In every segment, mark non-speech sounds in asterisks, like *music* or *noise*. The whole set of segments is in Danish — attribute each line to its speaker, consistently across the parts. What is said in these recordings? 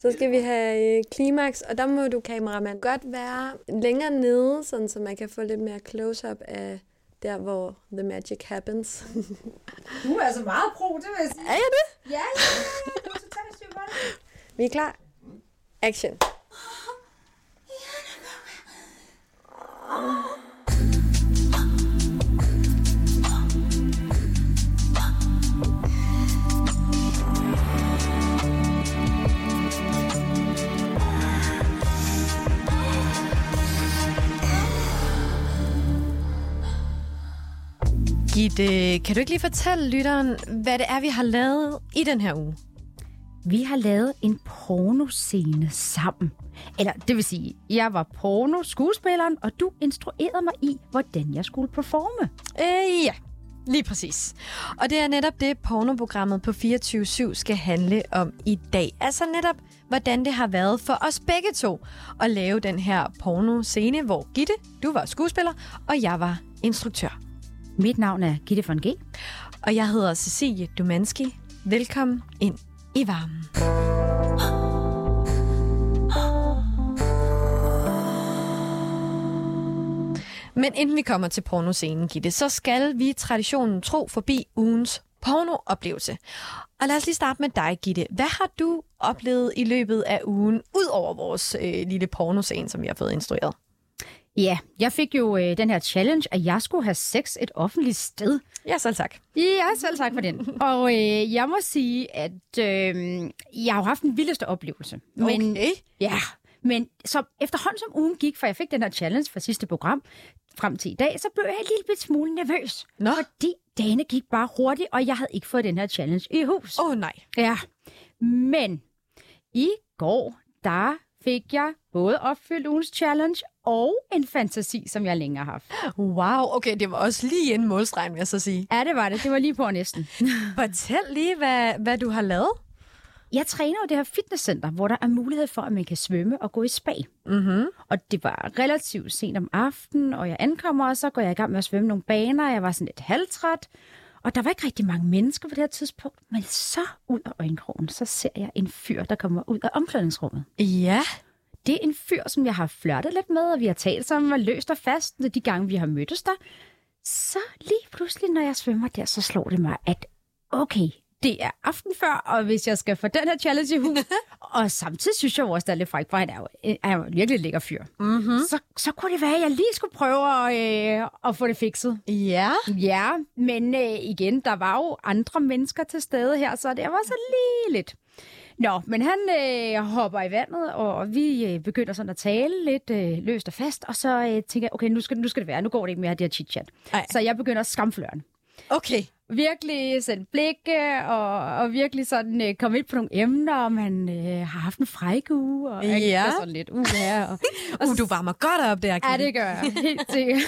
Speaker 1: Så skal vi have øh, klimaks, og der må du, kameramand, godt være længere nede, sådan, så man kan få lidt mere close-up af der, hvor the magic happens. *laughs*
Speaker 2: Du er altså meget pro, det vil jeg sige.
Speaker 1: er jeg det?
Speaker 2: Ja, ja, ja. Du er totalt styr på det.
Speaker 1: Vi er klar. Action.
Speaker 3: Gitte, kan du ikke lige fortælle lytteren, hvad det er, vi har lavet i den her uge?
Speaker 4: Vi har lavet en pornoscene sammen. Eller det vil sige, jeg var porno-skuespilleren, og du instruerede mig i, hvordan jeg skulle performe.
Speaker 3: Øh, ja, lige præcis. Og det er netop det, pornoprogrammet på 24-7 skal handle om i dag. Altså netop, hvordan det har været for os begge to at lave den her pornoscene, hvor Gitte, du var skuespiller, og jeg var instruktør.
Speaker 4: Mit navn er Gitte von G.
Speaker 3: Og jeg hedder Cecilie Dumanski. Velkommen ind i varmen. Men inden vi kommer til pornoscenen, Gitte, så skal vi traditionen tro forbi ugens pornooplevelse. Og lad os lige starte med dig, Gitte. Hvad har du oplevet i løbet af ugen, ud over vores øh, lille pornoscene, som vi har fået instrueret?
Speaker 4: Ja, jeg fik jo øh, den her challenge, at jeg skulle have sex et offentligt sted.
Speaker 3: Ja, selv tak.
Speaker 4: Ja, selv tak for den. Og øh, jeg må sige, at øh, jeg har jo haft den vildeste oplevelse. Men,
Speaker 3: Okay.
Speaker 4: Ja, men så efterhånden som ugen gik, for jeg fik den her challenge fra sidste program, frem til i dag, så blev jeg en lille smule nervøs.
Speaker 3: Nå.
Speaker 4: Fordi dagene gik bare hurtigt, og jeg havde ikke fået den her challenge i hus.
Speaker 3: Åh oh, nej.
Speaker 4: Ja, men i går, der fik jeg både opfyldt ugens challenge og en fantasi, som jeg længere har haft.
Speaker 3: Wow, okay, det var også lige en målstregen, vil jeg så sige.
Speaker 4: Ja, det var det. Det var lige på næsten. *laughs*
Speaker 3: Fortæl lige, hvad, hvad du har lavet.
Speaker 4: Jeg træner jo det her fitnesscenter, hvor der er mulighed for, at man kan svømme og gå i spa.
Speaker 3: Mm-hmm.
Speaker 4: Og det var relativt sent om aftenen, og jeg ankommer, og så går jeg i gang med at svømme nogle baner. Jeg var sådan lidt halvtræt, og der var ikke rigtig mange mennesker på det her tidspunkt. Men så ud af øjenkrogen, så ser jeg en fyr, der kommer ud af omklædningsrummet.
Speaker 3: Ja.
Speaker 4: Det er en fyr, som jeg har flørtet lidt med, og vi har talt sammen og løst og fast de gange, vi har mødtes der. Så lige pludselig, når jeg svømmer der, så slår det mig, at okay, det er aften før, og hvis jeg skal få den her challenge i hus, *laughs* og samtidig synes jeg også, der er lidt fræk, for han er jo, er jo en virkelig lækker fyr.
Speaker 3: Mm-hmm.
Speaker 4: Så, så kunne det være, at jeg lige skulle prøve at, øh, at få det fikset.
Speaker 3: Ja.
Speaker 4: Ja, men øh, igen, der var jo andre mennesker til stede her, så det var så lige lidt. Nå, men han øh, hopper i vandet, og vi øh, begynder sådan at tale lidt øh, løst og fast, og så øh, tænker jeg, okay, nu skal, nu skal det være, nu går det ikke mere, det her chit-chat.
Speaker 3: Ej.
Speaker 4: Så jeg begynder at skamfløre den.
Speaker 3: Okay.
Speaker 4: Virkelig sende blikke, og, og virkelig sådan øh, komme ind på nogle emner, om han øh, har haft en fræk uge, og jeg
Speaker 3: Ja.
Speaker 4: er sådan lidt, uh, ja, *laughs* og,
Speaker 3: Uh, du varmer godt op der,
Speaker 4: Ja,
Speaker 3: Gitte.
Speaker 4: det gør jeg. Helt sikkert.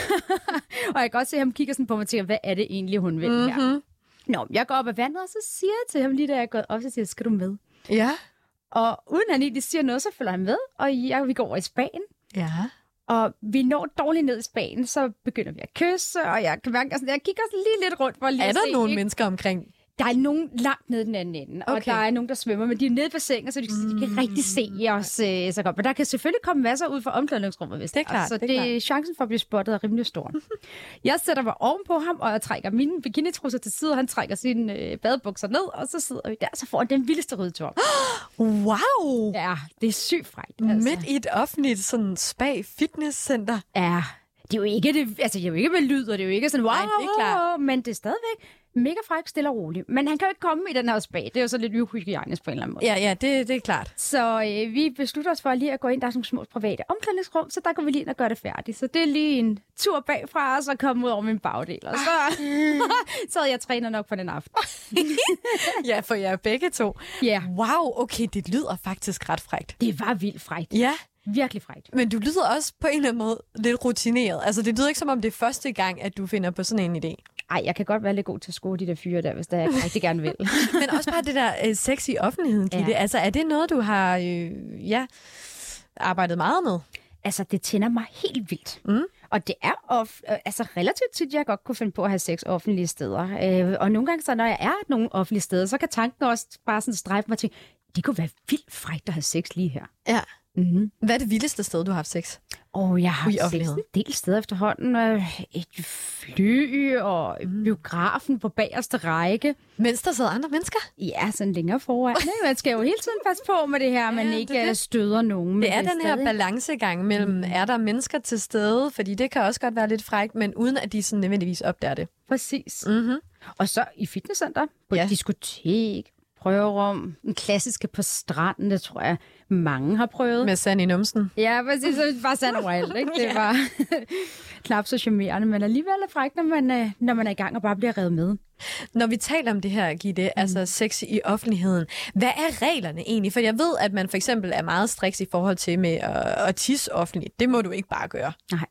Speaker 4: *laughs* og jeg kan godt se, at han kigger sådan på mig og tænker, hvad er det egentlig, hun vil her?
Speaker 3: Mhm.
Speaker 4: Nå, jeg går op ad vandet, og så siger jeg til ham lige da jeg er gået op, så siger jeg, skal du med?
Speaker 3: Ja.
Speaker 4: Og uden han egentlig siger noget, så følger han med, og jeg, vi går over i Spanien.
Speaker 3: Ja.
Speaker 4: Og vi når dårligt ned i Spanien, så begynder vi at kysse, og jeg kan mærke, altså, jeg kigger sådan lige lidt rundt for lige
Speaker 3: Er
Speaker 4: at
Speaker 3: der
Speaker 4: se,
Speaker 3: nogle
Speaker 4: ikke?
Speaker 3: mennesker omkring?
Speaker 4: Der er nogen langt nede den anden ende, og
Speaker 3: Okay.
Speaker 4: der er nogen, der svømmer, men de er nede i bassinet, så de, de kan rigtig se os øh, så godt. Men der kan selvfølgelig komme masser ud fra omklædningsrummet, hvis
Speaker 3: Det er klart,
Speaker 4: Så
Speaker 3: det er
Speaker 4: det, chancen for at blive spottet er rimelig stor. *laughs* jeg sætter mig oven på ham, og jeg trækker mine bikinitrusser til side, og han trækker sine øh, badebukser ned, og så sidder vi der, så får han den vildeste ridetur. *gasps*
Speaker 3: Wow!
Speaker 4: ja, det er sygt frækt.
Speaker 3: Altså. Midt i et offentligt sådan spa-fitnesscenter.
Speaker 4: Ja, det er jo ikke, det, altså, det er jo ikke med lyd, og det er jo ikke sådan, wow,
Speaker 3: Nej, det er klart.
Speaker 4: men det er stadigvæk mega fræk, stille og roligt. Men han kan jo ikke komme i den her spa. Det er jo så lidt uhygienisk på en eller anden måde.
Speaker 3: Ja, ja, det, det er klart.
Speaker 4: Så øh, vi beslutter os for lige at gå ind. Der er sådan små private omklædningsrum, så der går vi lige ind og gør det færdigt. Så det er lige en tur bagfra, og så komme ud over min bagdel. Og så, *laughs* så havde jeg trænet nok for den aften. *laughs*
Speaker 3: Ja, for jer begge to.
Speaker 4: Ja,
Speaker 3: Wow, okay, det lyder faktisk ret frægt.
Speaker 4: det var vildt frækt.
Speaker 3: Ja,
Speaker 4: Virkelig frækt.
Speaker 3: men du lyder også på en eller anden måde lidt rutineret. Altså, det lyder ikke som om det er første gang, at du finder på sådan en idé.
Speaker 4: Ej, jeg kan godt være lidt god til at score de der fyre der, hvis der jeg rigtig gerne vil. *laughs*
Speaker 3: Men også bare det der øh, sex i offentligheden, Gitte.
Speaker 4: Ja.
Speaker 3: Altså, er det noget, du har øh, ja, arbejdet meget med?
Speaker 4: altså, det tænder mig helt vildt.
Speaker 3: Mm.
Speaker 4: Og det er of, øh, altså, relativt tit, jeg godt kunne finde på at have sex offentlige steder. Øh, og nogle gange, så når jeg er nogle offentlige steder, så kan tanken også bare sådan strejfe mig til, det kunne være vildt frækt at have sex lige her.
Speaker 3: Ja.
Speaker 4: Mm-hmm.
Speaker 3: Hvad er det vildeste sted, du har haft sex?
Speaker 4: Og jeg har
Speaker 3: offentligheden?
Speaker 4: en del steder efterhånden. Øh, Et fly og
Speaker 3: Mm.
Speaker 4: biografen på bagerste række.
Speaker 3: Mens der sidder andre mennesker?
Speaker 4: Ja, sådan længere foran. Man skal jo hele tiden passe på med det her, at man
Speaker 3: Ja,
Speaker 4: ikke
Speaker 3: det
Speaker 4: øh,
Speaker 3: det.
Speaker 4: støder nogen.
Speaker 3: Det er den her balancegang mellem, mm. er der mennesker til stede, fordi det kan også godt være lidt frækt, men uden at de sådan nødvendigvis opdager det.
Speaker 4: Præcis.
Speaker 3: Mm-hmm.
Speaker 4: Og så i fitnesscenter, på
Speaker 3: ja.
Speaker 4: diskotek, prøverum, den klassiske på stranden, det tror jeg mange har prøvet.
Speaker 3: Med sand i numsen.
Speaker 4: Ja, præcis. Så bare sand overalt, ikke? Det *laughs* var *laughs* knap så charmerende, men alligevel er frækt, når man, øh, når man er i gang og bare bliver revet med.
Speaker 3: Når vi taler om det her, Gitte, mm. altså sex i offentligheden, hvad er reglerne egentlig? For jeg ved, at man for eksempel er meget striks i forhold til med at, at tisse offentligt. Det må du ikke bare gøre.
Speaker 4: Nej.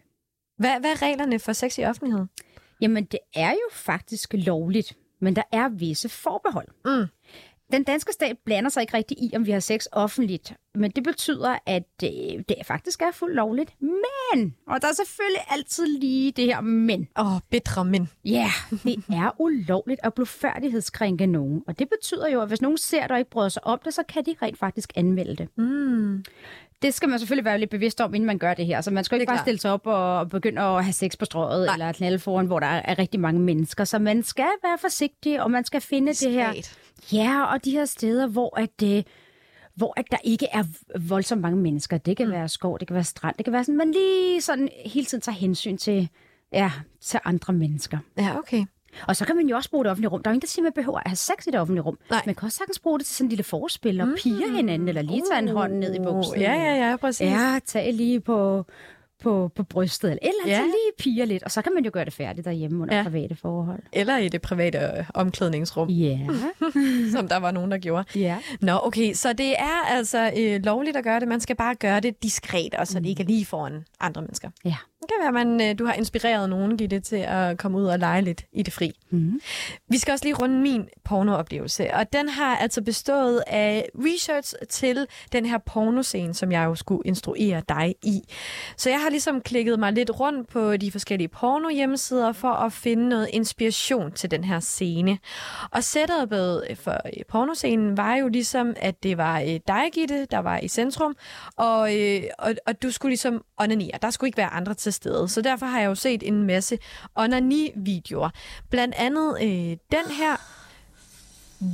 Speaker 3: Hvad, hvad er reglerne for sex i offentligheden?
Speaker 4: Jamen, det er jo faktisk lovligt, men der er visse forbehold.
Speaker 3: Mm.
Speaker 4: Den danske stat blander sig ikke rigtig i, om vi har sex offentligt, men det betyder, at øh, det faktisk er fuldt lovligt. Men, og der er selvfølgelig altid lige det her men.
Speaker 3: Åh, oh, bedre mænd.
Speaker 4: Ja, det er ulovligt at blodfærdighedskrænke nogen. Og det betyder jo, at hvis nogen ser dig og ikke bryder sig om det, så kan de rent faktisk anmelde det.
Speaker 3: Mm.
Speaker 4: Det skal man selvfølgelig være lidt bevidst om, inden man gør det her. Så man skal ikke bare
Speaker 3: klart.
Speaker 4: stille sig op og begynde at have sex på strøget
Speaker 3: Nej.
Speaker 4: eller knalde foran, hvor der er rigtig mange mennesker. Så man skal være forsigtig, og man skal finde det her. Ja, og de her steder, hvor at det hvor at der ikke er voldsomt mange mennesker. Det kan mm. være skov, det kan være strand, det kan være sådan, man lige sådan hele tiden tager hensyn til, ja, til andre mennesker.
Speaker 3: Ja, okay.
Speaker 4: Og så kan man jo også bruge det offentlige rum. Der er jo ingen, der siger, at man behøver at have sex i det offentlige rum.
Speaker 3: Nej.
Speaker 4: Man kan også sagtens bruge det til sådan en lille forspil og mm. pige hinanden, eller lige tage en hånd ned i buksen.
Speaker 3: Ja, ja, ja, præcis.
Speaker 4: Ja, tage lige på, på, på brystet, eller, eller
Speaker 3: Ja.
Speaker 4: ja. lige piger lidt. Og så kan man jo gøre det færdigt derhjemme under
Speaker 3: Ja.
Speaker 4: private forhold.
Speaker 3: Eller i det private øh, omklædningsrum,
Speaker 4: Ja, *laughs*
Speaker 3: som der var nogen, der gjorde.
Speaker 4: ja.
Speaker 3: Nå, okay, så det er altså øh, lovligt at gøre det. Man skal bare gøre det diskret, og så det ikke er lige foran andre mennesker.
Speaker 4: Ja.
Speaker 3: Det kan være, at man, øh, du har inspireret nogen, Gitte, til at komme ud og lege lidt i det fri.
Speaker 4: Mm.
Speaker 3: Vi skal også lige runde min pornooplevelse, og den har altså bestået af research til den her pornoscene, som jeg jo skulle instruere dig i. Så jeg har ligesom klikket mig lidt rundt på de forskellige porno-hjemmesider for at finde noget inspiration til den her scene. Og setupet for øh, pornoscenen var jo ligesom, at det var øh, dig, Gitte, der var i centrum, og, og, og du skulle ligesom onanere. Der skulle ikke være andre til stede. Så derfor har jeg jo set en masse onani-videoer. Blandt andet øh, den her,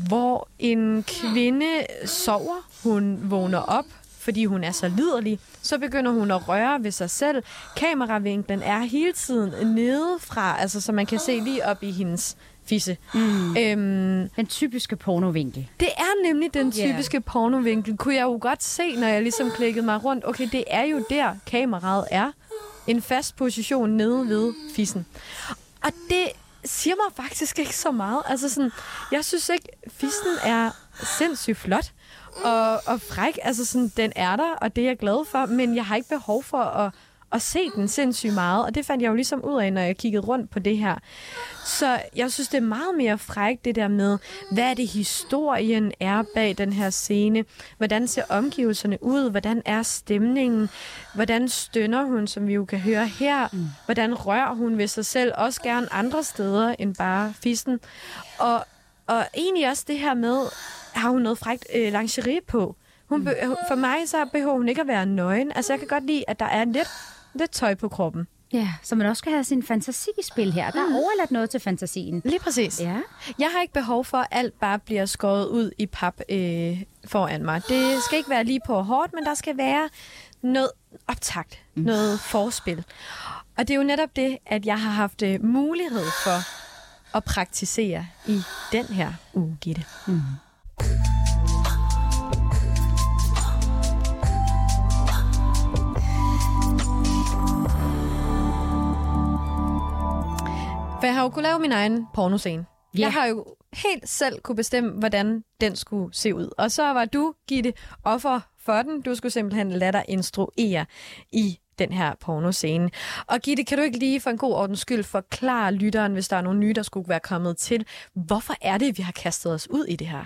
Speaker 3: hvor en kvinde sover, hun vågner op, fordi hun er så liderlig, så begynder hun at røre ved sig selv. Kameravinklen er hele tiden nedefra, altså så man kan se lige op i hendes fisse. Mm. Øhm,
Speaker 4: Den typiske pornovinkel.
Speaker 3: det er nemlig den typiske pornovinkel. Kunne jeg jo godt se, når jeg ligesom klikkede mig rundt. Okay, det er jo der, kameraet er. En fast position nede ved fissen. Og det siger mig faktisk ikke så meget. Altså sådan, jeg synes ikke, fissen er sindssygt flot og, og fræk. Altså sådan, den er der, og det er jeg glad for. Men jeg har ikke behov for at, at se den sindssygt meget. Og det fandt jeg jo ligesom ud af, når jeg kiggede rundt på det her. Så jeg synes, det er meget mere frækt, det der med, hvad er det historien er bag den her scene? Hvordan ser omgivelserne ud? Hvordan er stemningen? Hvordan stønner hun, som vi jo kan høre her? Mm. Hvordan rører hun ved sig selv? Også gerne andre steder end bare fissen. Og, og egentlig også det her med, har hun noget frækt øh, lingerie på? Hun be- for mig så behøver hun ikke at være nøgen. Altså jeg kan godt lide, at der er lidt, lidt tøj på kroppen.
Speaker 4: Ja, så man også skal have sin fantasi i spil her. Der er overladt noget til fantasien.
Speaker 3: Lige præcis.
Speaker 4: Ja.
Speaker 3: Jeg har ikke behov for, at alt bare bliver skåret ud i pap øh, foran mig. Det skal ikke være lige på hårdt, men der skal være noget optakt, mm. noget forspil. Og det er jo netop det, at jeg har haft øh, mulighed for at praktisere i den her uge, Gitte. Mm. For jeg har jo kunnet lave min egen pornoscene.
Speaker 4: Ja.
Speaker 3: Jeg har jo helt selv kunne bestemme, hvordan den skulle se ud. Og så var du, Gitte, offer for den. Du skulle simpelthen lade dig instruere i den her pornoscene. Og Gitte, kan du ikke lige for en god ordens skyld forklare lytteren, hvis der er nogle nye, der skulle være kommet til, hvorfor er det, vi har kastet os ud i det her?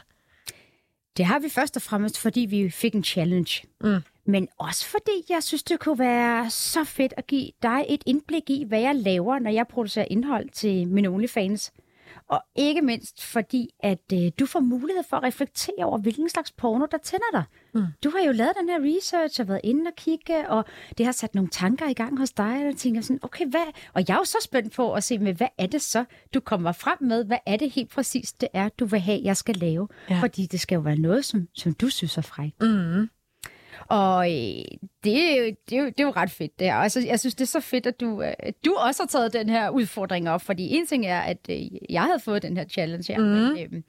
Speaker 4: Det har vi først og fremmest, fordi vi fik en challenge.
Speaker 3: Mm.
Speaker 4: Men også fordi jeg synes, det kunne være så fedt at give dig et indblik i, hvad jeg laver, når jeg producerer indhold til mine OnlyFans. Og ikke mindst fordi, at øh, du får mulighed for at reflektere over, hvilken slags porno, der tænder dig. Mm. Du har jo lavet den her research og været inde og kigge, og det har sat nogle tanker i gang hos dig, og jeg tænker sådan, okay, hvad? Og jeg er jo så spændt på at se, med, hvad er det så, du kommer frem med? Hvad er det helt præcis, det er, du vil have, jeg skal lave?
Speaker 3: Ja.
Speaker 4: Fordi det skal jo være noget, som, som du synes er frækt.
Speaker 3: Mm.
Speaker 4: Og øh, det, er jo, det, er jo, det er jo ret fedt, det her. Altså, jeg synes, det er så fedt, at du, øh, du også har taget den her udfordring op. Fordi en ting er, at øh, jeg havde fået den her challenge her. Mm. Men, øh,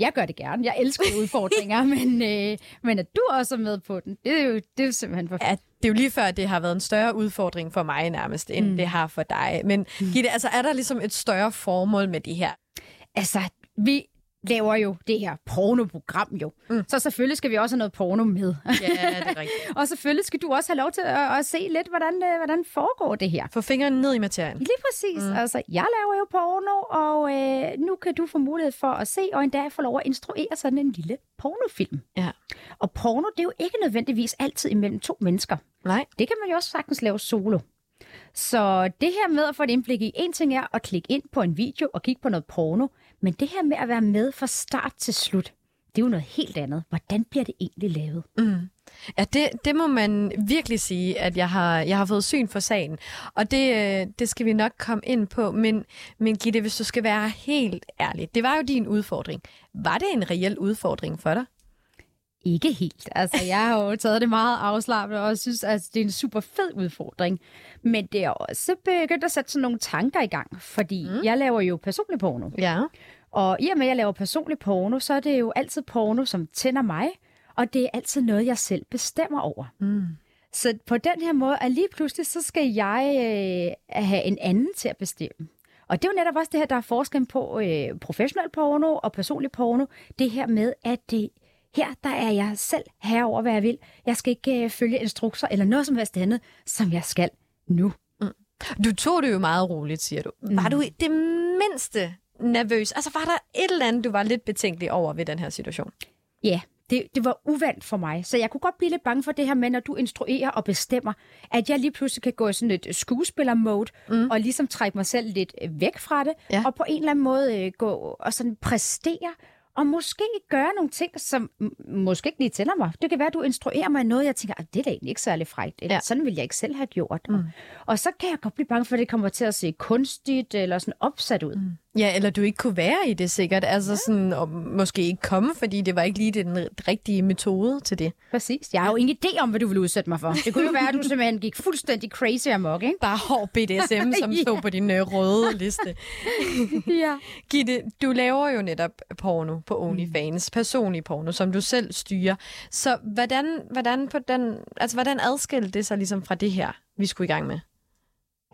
Speaker 4: jeg gør det gerne. Jeg elsker *laughs* udfordringer, men, øh, men at du også er med på den, det er jo, det er jo simpelthen for
Speaker 3: Ja, det er jo lige før, at det har været en større udfordring for mig nærmest, end mm. det har for dig. Men Gitte, altså, er der ligesom et større formål med de her?
Speaker 4: Altså, vi laver jo det her pornoprogram jo. Mm. Så selvfølgelig skal vi også have noget porno med.
Speaker 3: Ja, det er rigtigt. *laughs*
Speaker 4: og selvfølgelig skal du også have lov til at, at se lidt, hvordan, øh, hvordan foregår det her.
Speaker 3: Få fingrene ned i materien.
Speaker 4: Lige præcis. Mm. Altså, jeg laver jo porno, og øh, nu kan du få mulighed for at se, og endda få lov at instruere sådan en lille pornofilm.
Speaker 3: Ja.
Speaker 4: Og porno, det er jo ikke nødvendigvis altid imellem to mennesker.
Speaker 3: Nej.
Speaker 4: Det kan man jo også sagtens lave solo. Så det her med at få et indblik i, en ting er at klikke ind på en video og kigge på noget porno, men det her med at være med fra start til slut, det er jo noget helt andet. Hvordan bliver det egentlig lavet?
Speaker 3: Mm. Ja, det, det må man virkelig sige, at jeg har, jeg har fået syn for sagen. Og det, øh, det skal vi nok komme ind på. Men, men Gitte, hvis du skal være helt ærlig, det var jo din udfordring. Var det en reel udfordring for dig?
Speaker 4: Ikke helt. Altså, jeg har jo taget det meget afslappet, og synes, at det er en super fed udfordring. Men det er også begyndt at sætte sådan nogle tanker i gang, fordi mm. jeg laver jo personlig porno.
Speaker 3: Ja.
Speaker 4: Og i og med, at jeg laver personlig porno, så er det jo altid porno, som tænder mig, og det er altid noget, jeg selv bestemmer over.
Speaker 3: Mm.
Speaker 4: Så på den her måde, at lige pludselig, så skal jeg øh, have en anden til at bestemme. Og det er jo netop også det her, der er forskel på øh, professionel porno og personlig porno. Det her med, at det, her der er jeg selv herover, hvad jeg vil. Jeg skal ikke øh, følge instrukser eller noget som helst andet, som jeg skal nu.
Speaker 3: Du tog det jo meget roligt, siger du. Mm. Var du i det mindste nervøs? Altså, var der et eller andet, du var lidt betænkelig over ved den her situation?
Speaker 4: Ja, det, det var uvandt for mig. Så jeg kunne godt blive lidt bange for det her med, når du instruerer og bestemmer, at jeg lige pludselig kan gå i sådan et skuespiller-mode, mm. og ligesom trække mig selv lidt øh, væk fra det,
Speaker 3: Ja.
Speaker 4: og på en eller anden måde øh, gå og sådan præstere, og måske gøre nogle ting, som måske ikke lige tænder mig. Det kan være, at du instruerer mig i noget, jeg tænker, "Ah, det er da egentlig ikke særlig frækt. Eller
Speaker 3: ja.
Speaker 4: sådan vil jeg ikke selv have gjort. Mm. Og, og så kan jeg godt blive bange for, at det kommer til at se kunstigt eller sådan opsat ud. Mm.
Speaker 3: Ja, eller du ikke kunne være i det sikkert. Altså ja. sådan, og måske ikke komme, fordi det var ikke lige den rigtige metode til det.
Speaker 4: Præcis. Jeg har jo ingen idé om, hvad du vil udsætte mig for. Det kunne jo være, at du simpelthen gik fuldstændig crazy amok, ikke?
Speaker 3: Bare hård BDSM, som *laughs*
Speaker 4: Ja.
Speaker 3: stod på din øh, røde liste. *laughs*
Speaker 4: Ja.
Speaker 3: Gitte, du laver jo netop porno på OnlyFans, personlig porno, som du selv styrer. Så hvordan, hvordan, på den, altså, hvordan adskilte det sig ligesom fra det her, vi skulle i gang med?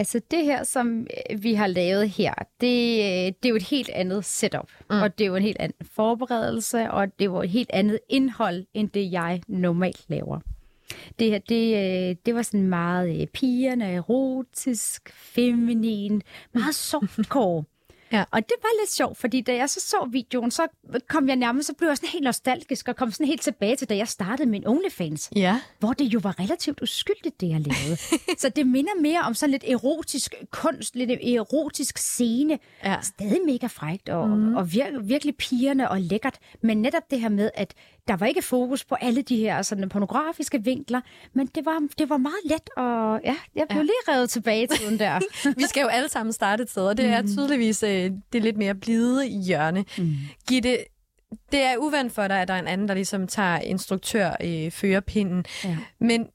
Speaker 4: Altså det her, som øh, vi har lavet her, det, øh, det er jo et helt andet setup. Mm. Og det er jo en helt anden forberedelse, og det er jo et helt andet indhold, end det jeg normalt laver. Det her, det, øh, det var sådan meget pigerne, erotisk, feminin, meget *laughs* softcore.
Speaker 3: Ja.
Speaker 4: Og det var lidt sjovt, fordi da jeg så så videoen, så kom jeg nærmest, så blev jeg sådan helt nostalgisk, og kom sådan helt tilbage til, da jeg startede min OnlyFans
Speaker 3: Ja.
Speaker 4: hvor det jo var relativt uskyldigt, det jeg lavede. *laughs* så det minder mere om sådan lidt erotisk kunst, lidt erotisk scene.
Speaker 3: Ja.
Speaker 4: Stadig mega frægt og, mm. og vir- virkelig pigerne og lækkert. Men netop det her med, at der var ikke fokus på alle de her sådan pornografiske vinkler, men det var, det var meget let, og ja, jeg blev ja. lige revet tilbage til den der. *laughs*
Speaker 3: Vi skal jo alle sammen starte et sted, og det er tydeligvis øh, det lidt mere blide hjørne. Mm. Gitte, det er uvandt for dig, at der er en anden, der ligesom tager instruktør øh, førerpinden.
Speaker 4: Ja.
Speaker 3: Men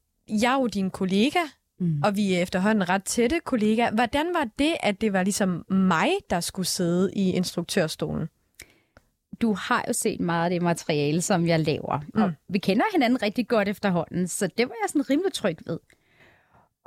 Speaker 3: jeg er jo din kollega, mm. og vi er efterhånden ret tætte kollegaer. Hvordan var det, at det var ligesom mig, der skulle sidde i instruktørstolen?
Speaker 4: Du har jo set meget af det materiale, som jeg laver. Mm. Og vi kender hinanden rigtig godt efterhånden, så det var jeg sådan rimelig tryg ved.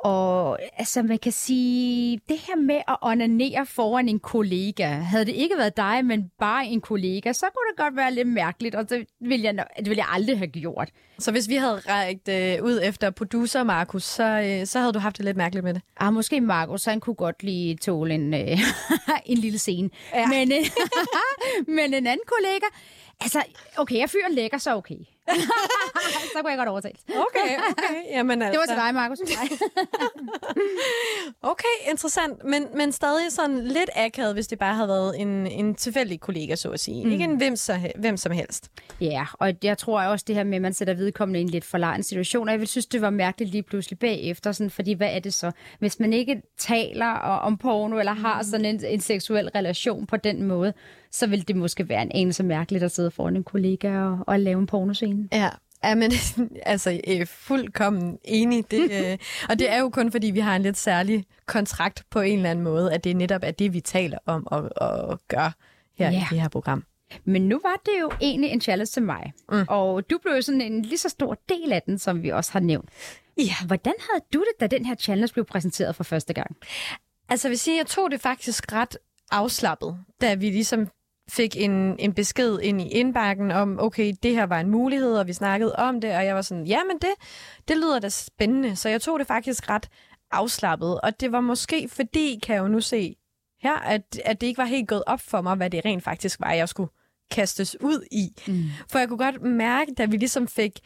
Speaker 4: Og altså, man kan sige, det her med at onanere foran en kollega, havde det ikke været dig, men bare en kollega, så kunne det godt være lidt mærkeligt, og det ville jeg, det ville jeg aldrig have gjort.
Speaker 3: Så hvis vi havde rækket øh, ud efter producer Markus, så, øh, så havde du haft det lidt mærkeligt med det.
Speaker 4: Ah, måske Markus, han kunne godt lige tåle en, øh, *laughs* en lille scene. Ja. Men, øh, *laughs* men en anden kollega, altså, okay, jeg fyren lækker, så okay. Så kunne jeg godt overtale.
Speaker 3: Okay, okay. Jamen, altså.
Speaker 4: Det var til dig, Markus. *laughs*
Speaker 3: Okay, interessant. Men, men stadig sådan lidt akavet, hvis det bare havde været en, en tilfældig kollega, så at sige. Mm. Ikke en hvem, så, hvem som helst.
Speaker 4: Ja, og jeg tror også det her med, at man sætter vedkommende i en lidt forlegen situation, og jeg vil synes, det var mærkeligt lige pludselig bagefter, sådan, fordi hvad er det så? Hvis man ikke taler om porno, eller har sådan en, en seksuel relation på den måde, så vil det måske være en anelse mærkeligt at sidde foran en kollega og, og lave en pornoscene.
Speaker 3: Ja. Ja, men *laughs* altså, øh, fuldkommen enig. Det, *laughs* øh, og det er jo kun, fordi vi har en lidt særlig kontrakt på en eller anden måde, at det netop er det, vi taler om og, og gør her
Speaker 4: Ja.
Speaker 3: i det her program.
Speaker 4: Men nu var det jo egentlig en challenge til mig, mm. og du blev jo sådan en lige så stor del af den, som vi også har nævnt.
Speaker 3: Ja.
Speaker 4: Hvordan havde du det, da den her challenge blev præsenteret for første gang?
Speaker 3: Altså, jeg vil sige, jeg tog det faktisk ret afslappet, da vi ligesom fik en, en besked ind i indbakken om, okay, det her var en mulighed, og vi snakkede om det, og jeg var sådan, ja, men det, det lyder da spændende. Så jeg tog det faktisk ret afslappet, og det var måske fordi, kan jeg jo nu se her, at, at det ikke var helt gået op for mig, hvad det rent faktisk var, jeg skulle kastes ud i. Mm. For jeg kunne godt mærke, da vi ligesom fik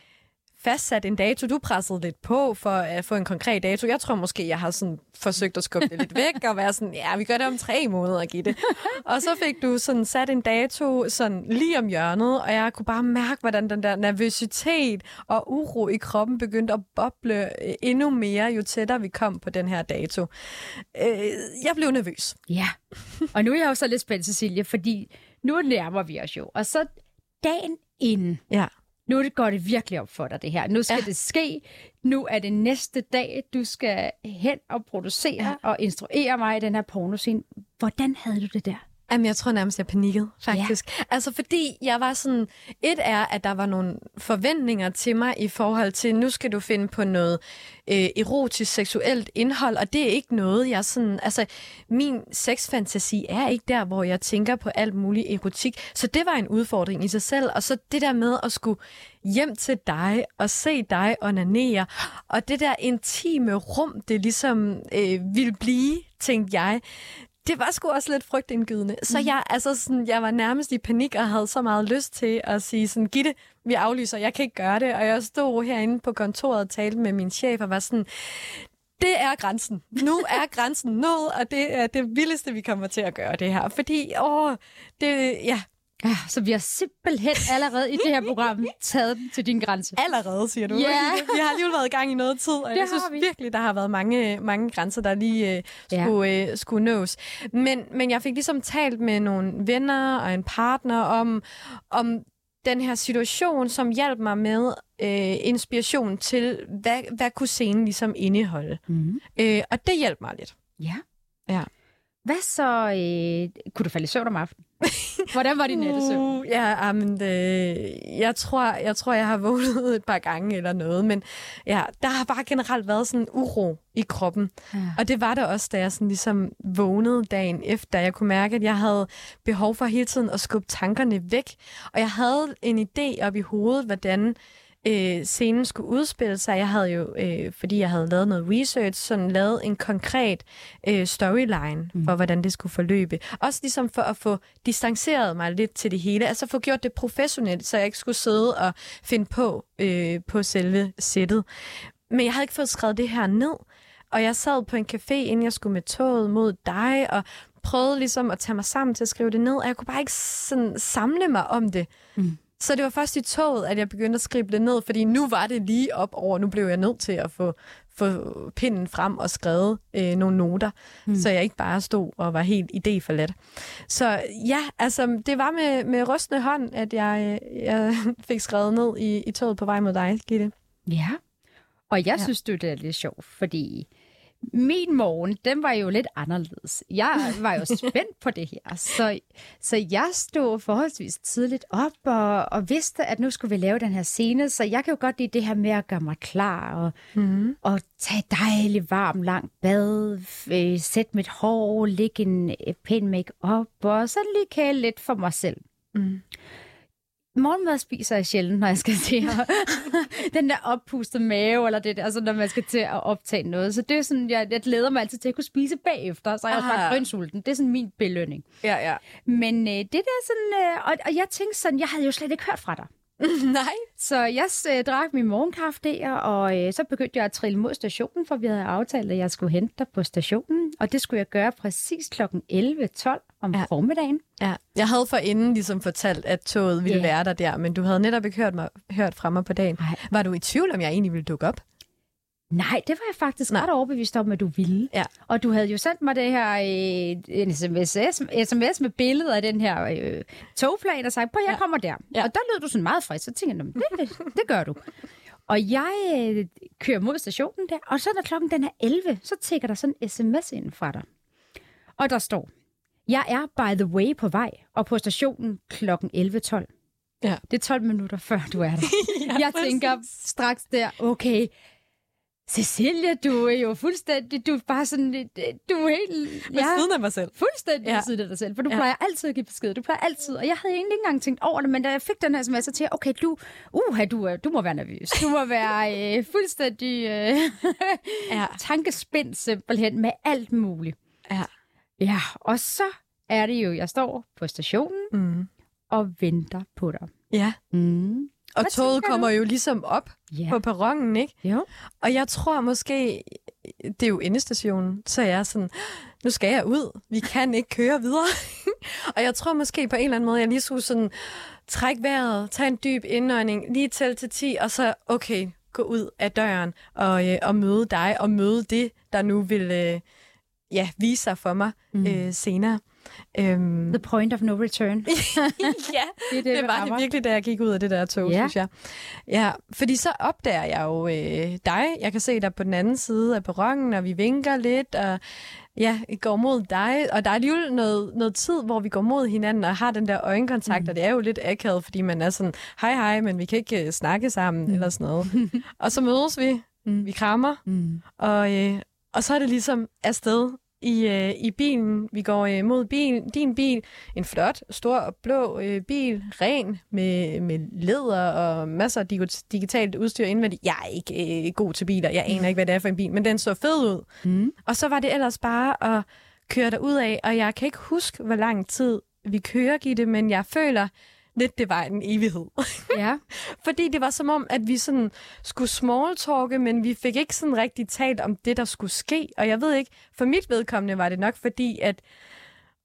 Speaker 3: fastsat en dato. Du pressede lidt på for at få en konkret dato. Jeg tror måske, jeg har sådan forsøgt at skubbe det lidt væk og være sådan, ja, vi gør det om tre måneder, Gitte. *laughs* og så fik du sådan sat en dato sådan lige om hjørnet, og jeg kunne bare mærke, hvordan den der nervøsitet og uro i kroppen begyndte at boble øh, endnu mere, jo tættere vi kom på den her dato. Øh, jeg blev nervøs.
Speaker 4: Ja, og nu er jeg jo så lidt spændt, Cecilie, fordi nu nærmer vi os jo. Og så dagen inden,
Speaker 3: Ja.
Speaker 4: Nu går det virkelig op for dig, det her. Nu skal
Speaker 3: Ja.
Speaker 4: det ske. Nu er det næste dag, du skal hen og producere
Speaker 3: ja.
Speaker 4: og instruere mig i den her pornoscene. Hvordan havde du det der?
Speaker 3: Jamen, jeg tror nærmest, jeg panikkede, faktisk. Ja. Altså, fordi jeg var sådan... Et er, at der var nogle forventninger til mig i forhold til, nu skal du finde på noget øh, erotisk, seksuelt indhold, og det er ikke noget, jeg sådan... Altså, min sexfantasi er ikke der, hvor jeg tænker på alt muligt erotik. Så det var en udfordring i sig selv. Og så det der med at skulle hjem til dig og se dig onanere, og det der intime rum, det ligesom øh, ville blive, tænkte jeg, det var sgu også lidt frygtindgydende. Så jeg, altså sådan, jeg var nærmest i panik og havde så meget lyst til at sige sådan, Gitte, vi aflyser, jeg kan ikke gøre det. Og jeg stod herinde på kontoret og talte med min chef og var sådan, det er grænsen. Nu er grænsen nået, og det er det vildeste, vi kommer til at gøre det her. Fordi, åh, det, ja,
Speaker 4: Ja, så vi har simpelthen allerede i det her program taget den til din grænse.
Speaker 3: allerede, siger du.
Speaker 4: Ja.
Speaker 3: Vi har alligevel været i gang i noget tid, og
Speaker 4: Det
Speaker 3: jeg synes
Speaker 4: vi.
Speaker 3: virkelig, der har været mange, mange grænser, der lige øh,
Speaker 4: Ja.
Speaker 3: skulle, øh, skulle nås. Men, men jeg fik ligesom talt med nogle venner og en partner om, om den her situation, som hjalp mig med øh, inspiration til, hvad, hvad kunne scenen ligesom indeholde.
Speaker 4: Mm.
Speaker 3: Øh, og det hjalp mig lidt.
Speaker 4: Ja.
Speaker 3: Ja.
Speaker 4: Hvad så? Øh, kunne du falde i søvn om aftenen? Hvordan var din nattesøvn?
Speaker 3: Uh, ja, men øh, jeg, tror, jeg tror, jeg har vågnet et par gange eller noget, men ja, der har bare generelt været sådan en uro i kroppen.
Speaker 4: Ja.
Speaker 3: Og det var der også, da jeg sådan ligesom vågnede dagen efter. Jeg kunne mærke, at jeg havde behov for hele tiden at skubbe tankerne væk. Og jeg havde en idé op i hovedet, hvordan øh, scenen skulle udspille sig. Jeg havde jo, øh, fordi jeg havde lavet noget research, sådan lavet en konkret øh, storyline mm. for, hvordan det skulle forløbe. Også ligesom for at få distanceret mig lidt til det hele. Altså få gjort det professionelt, så jeg ikke skulle sidde og finde på øh, på selve sættet. Men jeg havde ikke fået skrevet det her ned. Og jeg sad på en café, inden jeg skulle med toget mod dig, og prøvede ligesom at tage mig sammen til at skrive det ned, og jeg kunne bare ikke sådan samle mig om det. Mm. Så det var først i toget, at jeg begyndte at skrive det ned, fordi nu var det lige op over, nu blev jeg nødt til at få, få pinden frem og skrevet øh, nogle noter, mm. så jeg ikke bare stod og var helt idéforladt. Så ja, altså det var med, med rystende hånd, at jeg, øh, jeg *laughs* fik skrevet ned i, i toget på vej mod dig, Gitte.
Speaker 4: Ja. Og jeg
Speaker 3: Ja.
Speaker 4: ja. synes, det er lidt sjovt, fordi min morgen, den var jo lidt anderledes. Jeg var jo spændt på det her, så, så jeg stod forholdsvis tidligt op og, og vidste, at nu skulle vi lave den her scene, så jeg kan jo godt lide det her med at gøre mig klar og,
Speaker 3: Mm.
Speaker 4: og tage et dejligt varmt langt bad, øh, sætte mit hår, lægge en øh, pæn make-up og så lige kæle lidt for mig selv.
Speaker 3: Mm.
Speaker 4: Morgenmad spiser jeg sjældent, når jeg skal til at, *laughs* den der oppustede mave, eller det der, altså når man skal til at optage noget. Så det er sådan, jeg, jeg glæder mig altid til at kunne spise bagefter, så er jeg også
Speaker 3: Ah.
Speaker 4: bare grønsulten. Det er sådan min belønning.
Speaker 3: Ja, ja.
Speaker 4: Men øh, det der sådan, øh, og, og jeg tænkte sådan, jeg havde jo slet ikke hørt fra dig. *laughs*
Speaker 3: Nej.
Speaker 4: Så jeg øh, drak min morgenkaffe der, og øh, så begyndte jeg at trille mod stationen, for vi havde aftalt, at jeg skulle hente dig på stationen. Og det skulle jeg gøre præcis kl. 11.12 om
Speaker 3: Ja.
Speaker 4: formiddagen.
Speaker 3: Ja. Jeg havde forinden ligesom fortalt, at toget ville
Speaker 4: Ja.
Speaker 3: være der der, men du havde netop ikke hørt, mig, hørt fra mig på dagen.
Speaker 4: Nej.
Speaker 3: Var du i tvivl, om jeg egentlig ville dukke op?
Speaker 4: Nej, det var jeg faktisk
Speaker 3: Nej.
Speaker 4: ret overbevist om, at du ville.
Speaker 3: Ja.
Speaker 4: Og du havde jo sendt mig det her øh, en sms, sms med billeder af den her øh, togplan, og sagt, prøv, jeg
Speaker 3: Ja.
Speaker 4: kommer der.
Speaker 3: Ja.
Speaker 4: Og der lød du sådan meget frisk, så tænkte jeg, "Nå, men det, det, det gør du. Og jeg øh, kører mod stationen der, og så når klokken den er 11, så tækker der sådan en sms ind fra dig. Og der står, jeg er by the way på vej, og på stationen klokken 11.12.
Speaker 3: Ja.
Speaker 4: Det er 12 minutter før du er der. *laughs*
Speaker 3: ja,
Speaker 4: jeg tænker straks der, okay, Cecilia, du er jo fuldstændig, du er bare sådan, lidt, øh, du er helt,
Speaker 3: Ved siden af mig selv.
Speaker 4: fuldstændig
Speaker 3: Ja.
Speaker 4: ja. siden af dig selv, for du
Speaker 3: Ja.
Speaker 4: ja. plejer altid at give besked, du plejer altid, og jeg havde egentlig ikke engang tænkt over det, men da jeg fik den her sms, så tænkte jeg, okay, du, uh, du, du må være nervøs, du må være øh, fuldstændig øh,
Speaker 3: Ja.
Speaker 4: tankespind simpelthen med alt muligt.
Speaker 3: Ja.
Speaker 4: Ja, og så er det jo, jeg står på stationen
Speaker 3: Mm.
Speaker 4: og venter på dig.
Speaker 3: Ja.
Speaker 4: Mm.
Speaker 3: Og
Speaker 4: Hvad
Speaker 3: toget kommer jo ligesom op
Speaker 4: Ja.
Speaker 3: på perronen, ikke?
Speaker 4: Jo.
Speaker 3: Og jeg tror måske, det er jo endestationen, så jeg er sådan, nu skal jeg ud, vi kan ikke køre videre. *laughs* og jeg tror måske på en eller anden måde, jeg lige skulle sådan trække vejret, tage en dyb indånding, lige tælle til 10, og så, okay, gå ud af døren og, øh, og møde dig, og møde det, der nu vil øh, ja, vise sig for mig mm. øh, senere. Øhm,
Speaker 4: The point of no return. *laughs*
Speaker 3: ja, *laughs*
Speaker 4: Det det,
Speaker 3: det var det virkelig, da jeg gik ud af det der tog,
Speaker 4: Ja.
Speaker 3: synes jeg. Ja, fordi så opdager jeg jo øh, dig. Jeg kan se dig på den anden side af perronen, og vi vinker lidt, og ja, går mod dig. Og der er alligevel noget, noget tid, hvor vi går mod hinanden og har den der øjenkontakt, mm. og det er jo lidt akavet, fordi man er sådan, hej hej, men vi kan ikke øh, snakke sammen, mm. eller sådan noget. og så mødes vi, mm. vi krammer,
Speaker 4: Mm.
Speaker 3: og, øh, og så er det ligesom afsted i, øh, i bilen. Vi går øh, mod bilen, din bil. En flot, stor, blå øh, bil. Ren, med, med læder og masser af dig- digitalt udstyr indvendigt. Jeg er ikke øh, god til biler. Jeg aner ikke, hvad det er for en bil, men den så fed ud.
Speaker 4: Mm.
Speaker 3: Og så var det ellers bare at køre derud af, og jeg kan ikke huske, hvor lang tid vi kører, Gitte, men jeg føler lidt, det var en evighed. *laughs*
Speaker 4: Ja.
Speaker 3: Fordi det var som om, at vi sådan skulle smalltalke, men vi fik ikke sådan rigtig talt om det, der skulle ske. Og jeg ved ikke, for mit vedkommende var det nok fordi, at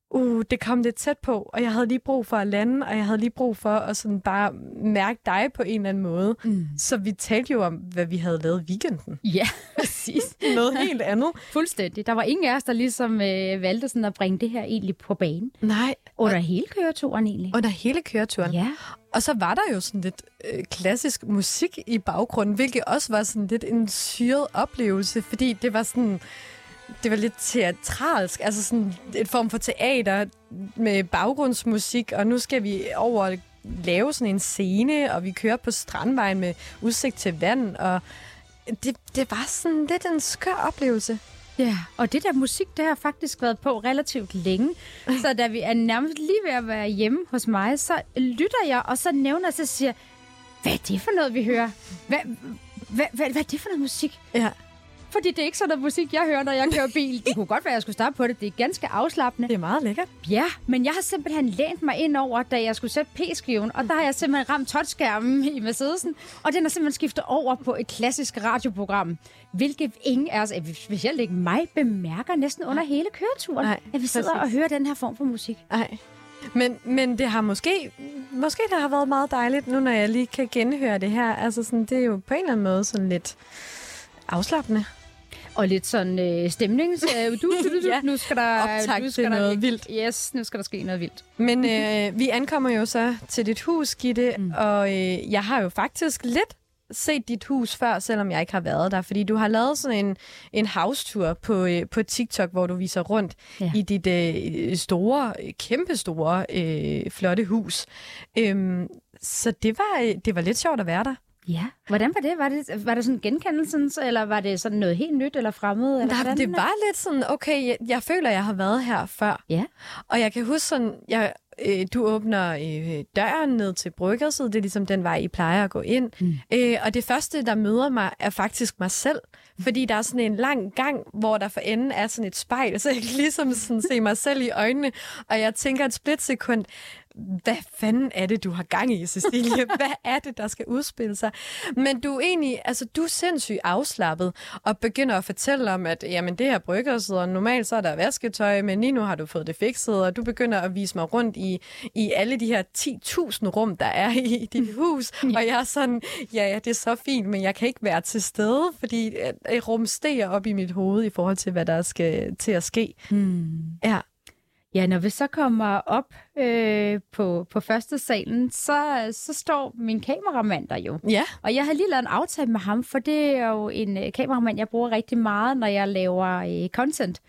Speaker 3: uh, det kom lidt tæt på, og jeg havde lige brug for at lande, og jeg havde lige brug for at sådan bare mærke dig på en eller anden måde.
Speaker 4: Mm.
Speaker 3: Så vi talte jo om, hvad vi havde lavet i weekenden. *laughs*
Speaker 4: Ja, præcis. *laughs*
Speaker 3: Noget helt andet.
Speaker 4: Fuldstændig. Der var ingen af os, der ligesom øh, valgte sådan at bringe det her egentlig på banen.
Speaker 3: Nej,
Speaker 4: Under hele køreturen egentlig.
Speaker 3: under hele køreturen.
Speaker 4: Ja.
Speaker 3: Og så var der jo sådan lidt øh, klassisk musik i baggrunden, hvilket også var sådan lidt en syret oplevelse, fordi det var sådan det var lidt teatralsk, altså sådan et form for teater med baggrundsmusik, og nu skal vi over at lave sådan en scene, og vi kører på strandvejen med udsigt til vand, og det, det var sådan lidt en skør oplevelse.
Speaker 4: Ja, og det der musik, det har faktisk været på relativt længe. *laughs* Så da vi er nærmest lige ved at være hjemme hos mig, så lytter jeg, og så nævner jeg, så siger hvad er det for noget, vi hører? Hvad, hvad, hvad, hvad er det for noget musik?
Speaker 3: Ja,
Speaker 4: Fordi det er ikke sådan noget musik, jeg hører, når jeg kører bil. Det kunne godt være, at jeg skulle starte på det. Det er ganske afslappende.
Speaker 3: det er meget lækkert.
Speaker 4: Ja, men jeg har simpelthen lænt mig ind over, da jeg skulle sætte P-skiven, og der har jeg simpelthen ramt touchskærmen i Mercedesen, og den har simpelthen skiftet over på et klassisk radioprogram, hvilket ingen af os, specielt ikke mig, bemærker næsten under hele køreturen,
Speaker 3: Nej,
Speaker 4: at vi sidder
Speaker 3: præcis.
Speaker 4: og hører den her form for musik.
Speaker 3: Nej. Men, men det har måske, måske det har været meget dejligt, nu når jeg lige kan genhøre det her. Altså sådan, det er jo på en eller anden måde sådan lidt afslappende.
Speaker 4: Og lidt sådan øh, stemnings... Øh, du, du, du, *laughs*
Speaker 3: Ja.
Speaker 4: nu skal der...
Speaker 3: Optakt
Speaker 4: nu skal der
Speaker 3: noget vildt.
Speaker 4: Yes, nu skal der ske noget vildt.
Speaker 3: Men øh, vi ankommer jo så til dit hus, Gitte, mm. og øh, jeg har jo faktisk lidt set dit hus før, selvom jeg ikke har været der, fordi du har lavet sådan en, en house-tour på, øh, på TikTok, hvor du viser rundt ja.
Speaker 4: Ja.
Speaker 3: i dit øh, store, kæmpestore, øh, flotte hus. Øhm, så det var, øh, det var lidt sjovt at være der.
Speaker 4: Ja. Hvordan var det? Var det, var det sådan genkendelsens, eller var det sådan noget helt nyt eller fremmed? Eller
Speaker 3: Nej, det var lidt sådan, okay, jeg, jeg føler, jeg har været her før.
Speaker 4: Ja.
Speaker 3: Og jeg kan huske sådan, jeg øh, du åbner øh, døren ned til bryggerset. Det er ligesom den vej, I plejer at gå ind. Mm. Øh, og det første, der møder mig, er faktisk mig selv. Fordi der er sådan en lang gang, hvor der for enden er sådan et spejl, så jeg kan ligesom sådan se mig selv i øjnene. Og jeg tænker et splitsekund, hvad fanden er det, du har gang i, Cecilie? *laughs* Hvad er det, der skal udspille sig? Men du er egentlig, altså du er sindssygt afslappet og begynder at fortælle om, at jamen, det her brygger, og normalt så er der vasketøj, men lige nu har du fået det fikset, og du begynder at vise mig rundt i, i alle de her 10.000 rum, der er i dit *laughs* hus. Og jeg er sådan, ja, ja, det er så fint, men jeg kan ikke være til stede, fordi et rum stiger op i mit hoved i forhold til, hvad der skal til at ske.
Speaker 4: Hmm.
Speaker 3: Ja.
Speaker 4: Ja, når vi så kommer op øh, på, på første salen, så, så står min kameramand der jo.
Speaker 3: Ja.
Speaker 4: Og jeg har lige lavet en aftale med ham, for det er jo en øh, kameramand, jeg bruger rigtig meget, når jeg laver øh, content.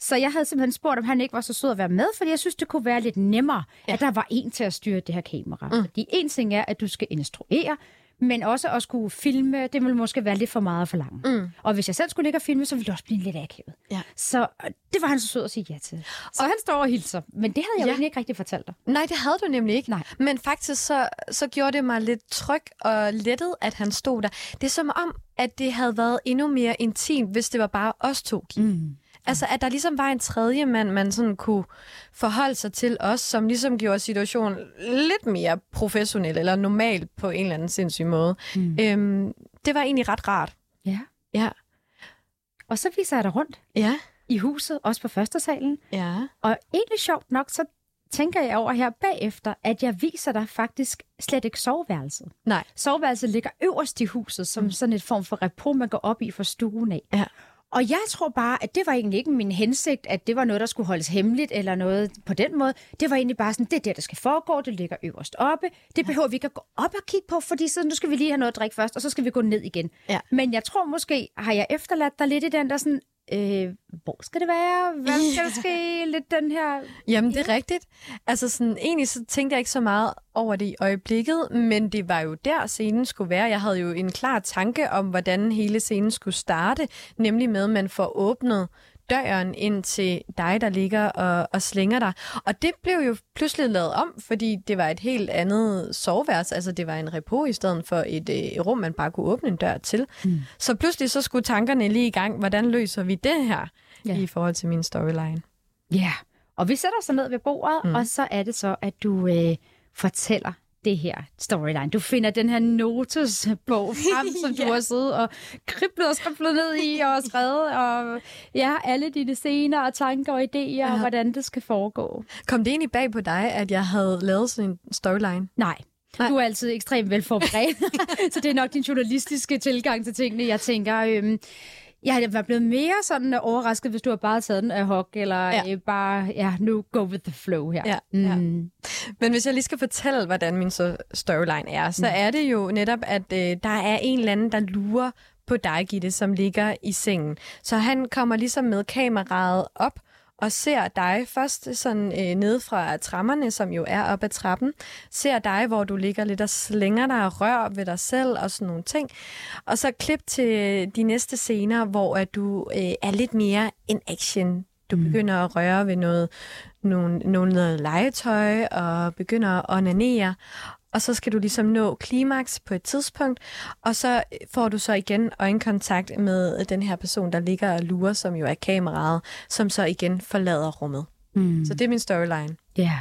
Speaker 4: Så jeg havde simpelthen spurgt, om han ikke var så sød at være med, fordi jeg synes, det kunne være lidt nemmere, ja. at der var en til at styre det her kamera. Mm. Fordi en ting er, at du skal instruere, men også at skulle filme, det ville måske være lidt for meget at forlange. Mm. Og hvis jeg selv skulle ligge og filme, så ville det også blive lidt akavet.
Speaker 3: Ja.
Speaker 4: Så øh, det var han så sød at sige ja til. Så og han står og hilser, men det havde jeg
Speaker 3: Ja.
Speaker 4: jo ikke rigtig fortalt dig.
Speaker 3: Nej, det havde du nemlig ikke.
Speaker 4: Nej.
Speaker 3: Men faktisk så, så gjorde det mig lidt tryg og lettet, at han stod der. Det er som om, at det havde været endnu mere intimt, hvis det var bare os to, Kim.
Speaker 4: Mm.
Speaker 3: Altså, at der ligesom var en tredje mand, man sådan kunne forholde sig til os, som ligesom gjorde situationen lidt mere professionel eller normal på en eller anden sindssyg måde.
Speaker 4: Mm.
Speaker 3: Øhm, det var egentlig ret rart.
Speaker 4: Ja.
Speaker 3: Ja.
Speaker 4: Og så viser jeg dig rundt
Speaker 3: Ja.
Speaker 4: i huset, også på første salen.
Speaker 3: Ja.
Speaker 4: Og egentlig sjovt nok, så tænker jeg over her bagefter, at jeg viser dig faktisk slet ikke soveværelset.
Speaker 3: Nej.
Speaker 4: Soveværelset ligger øverst i huset, som mm. sådan et form for repos, man går op i fra stuen af.
Speaker 3: Ja.
Speaker 4: Og jeg tror bare, at det var egentlig ikke min hensigt, at det var noget, der skulle holdes hemmeligt, eller noget på den måde. Det var egentlig bare sådan, det er der, der skal foregå, det ligger øverst oppe. Det behøver vi ikke at gå op og kigge på, fordi så nu skal vi lige have noget at drikke først, og så skal vi gå ned igen.
Speaker 3: Ja.
Speaker 4: Men jeg tror måske, har jeg efterladt dig lidt i den der sådan, øh, hvor skal det være? Hvad *laughs* skal der ske? Lidt den her...
Speaker 3: Jamen, det er rigtigt. Altså, sådan, egentlig så tænkte jeg ikke så meget over det i øjeblikket, men det var jo der, scenen skulle være. Jeg havde jo en klar tanke om, hvordan hele scenen skulle starte, nemlig med, at man får åbnet døren ind til dig, der ligger og, og slænger dig. Og det blev jo pludselig lavet om, fordi det var et helt andet soveværelse. Altså, det var en repo i stedet for et øh, rum, man bare kunne åbne en dør til. Mm. Så pludselig så skulle tankerne lige i gang. Hvordan løser vi det her
Speaker 4: Ja.
Speaker 3: i forhold til min storyline?
Speaker 4: Ja, yeah. og vi sætter os så ned ved bordet, mm. og så er det så, at du øh, fortæller det her storyline. Du finder den her notesbog frem, *laughs* som du
Speaker 3: Ja.
Speaker 4: har siddet og kriblet og skriblet ned i og skrevet, og ja, alle dine scener og tanker og idéer, ja. og hvordan det skal foregå.
Speaker 3: Kom det egentlig bag på dig, at jeg havde lavet sådan en storyline?
Speaker 4: Nej.
Speaker 3: Nej.
Speaker 4: Du er altid ekstremt velforberedt, *laughs* så det er nok din journalistiske tilgang til tingene. Jeg tænker, øhm, jeg var blevet mere sådan overrasket, hvis du har bare taget den af hok, eller ja.
Speaker 3: Ja.
Speaker 4: øh, bare, ja, nu go with the flow her.
Speaker 3: Ja, ja.
Speaker 4: Mm.
Speaker 3: Men hvis jeg lige skal fortælle, hvordan min så storyline er, så er det jo netop, at øh, der er en eller anden, der lurer på dig, Gitte, som ligger i sengen. Så han kommer ligesom med kameraet op og ser dig først sådan øh, nede fra trammerne, som jo er op ad trappen, ser dig, hvor du ligger lidt og slænger dig og rør ved dig selv og sådan nogle ting. Og så klip til de næste scener, hvor at du øh, er lidt mere in action. Du begynder at røre ved noget, nogle noget legetøj og begynder at onanere. Og så skal du ligesom nå klimaks på et tidspunkt, og så får du så igen øjenkontakt med den her person, der ligger og lurer, som jo er kameraet, som så igen forlader rummet.
Speaker 4: Mm.
Speaker 3: Så det er min storyline.
Speaker 4: Ja,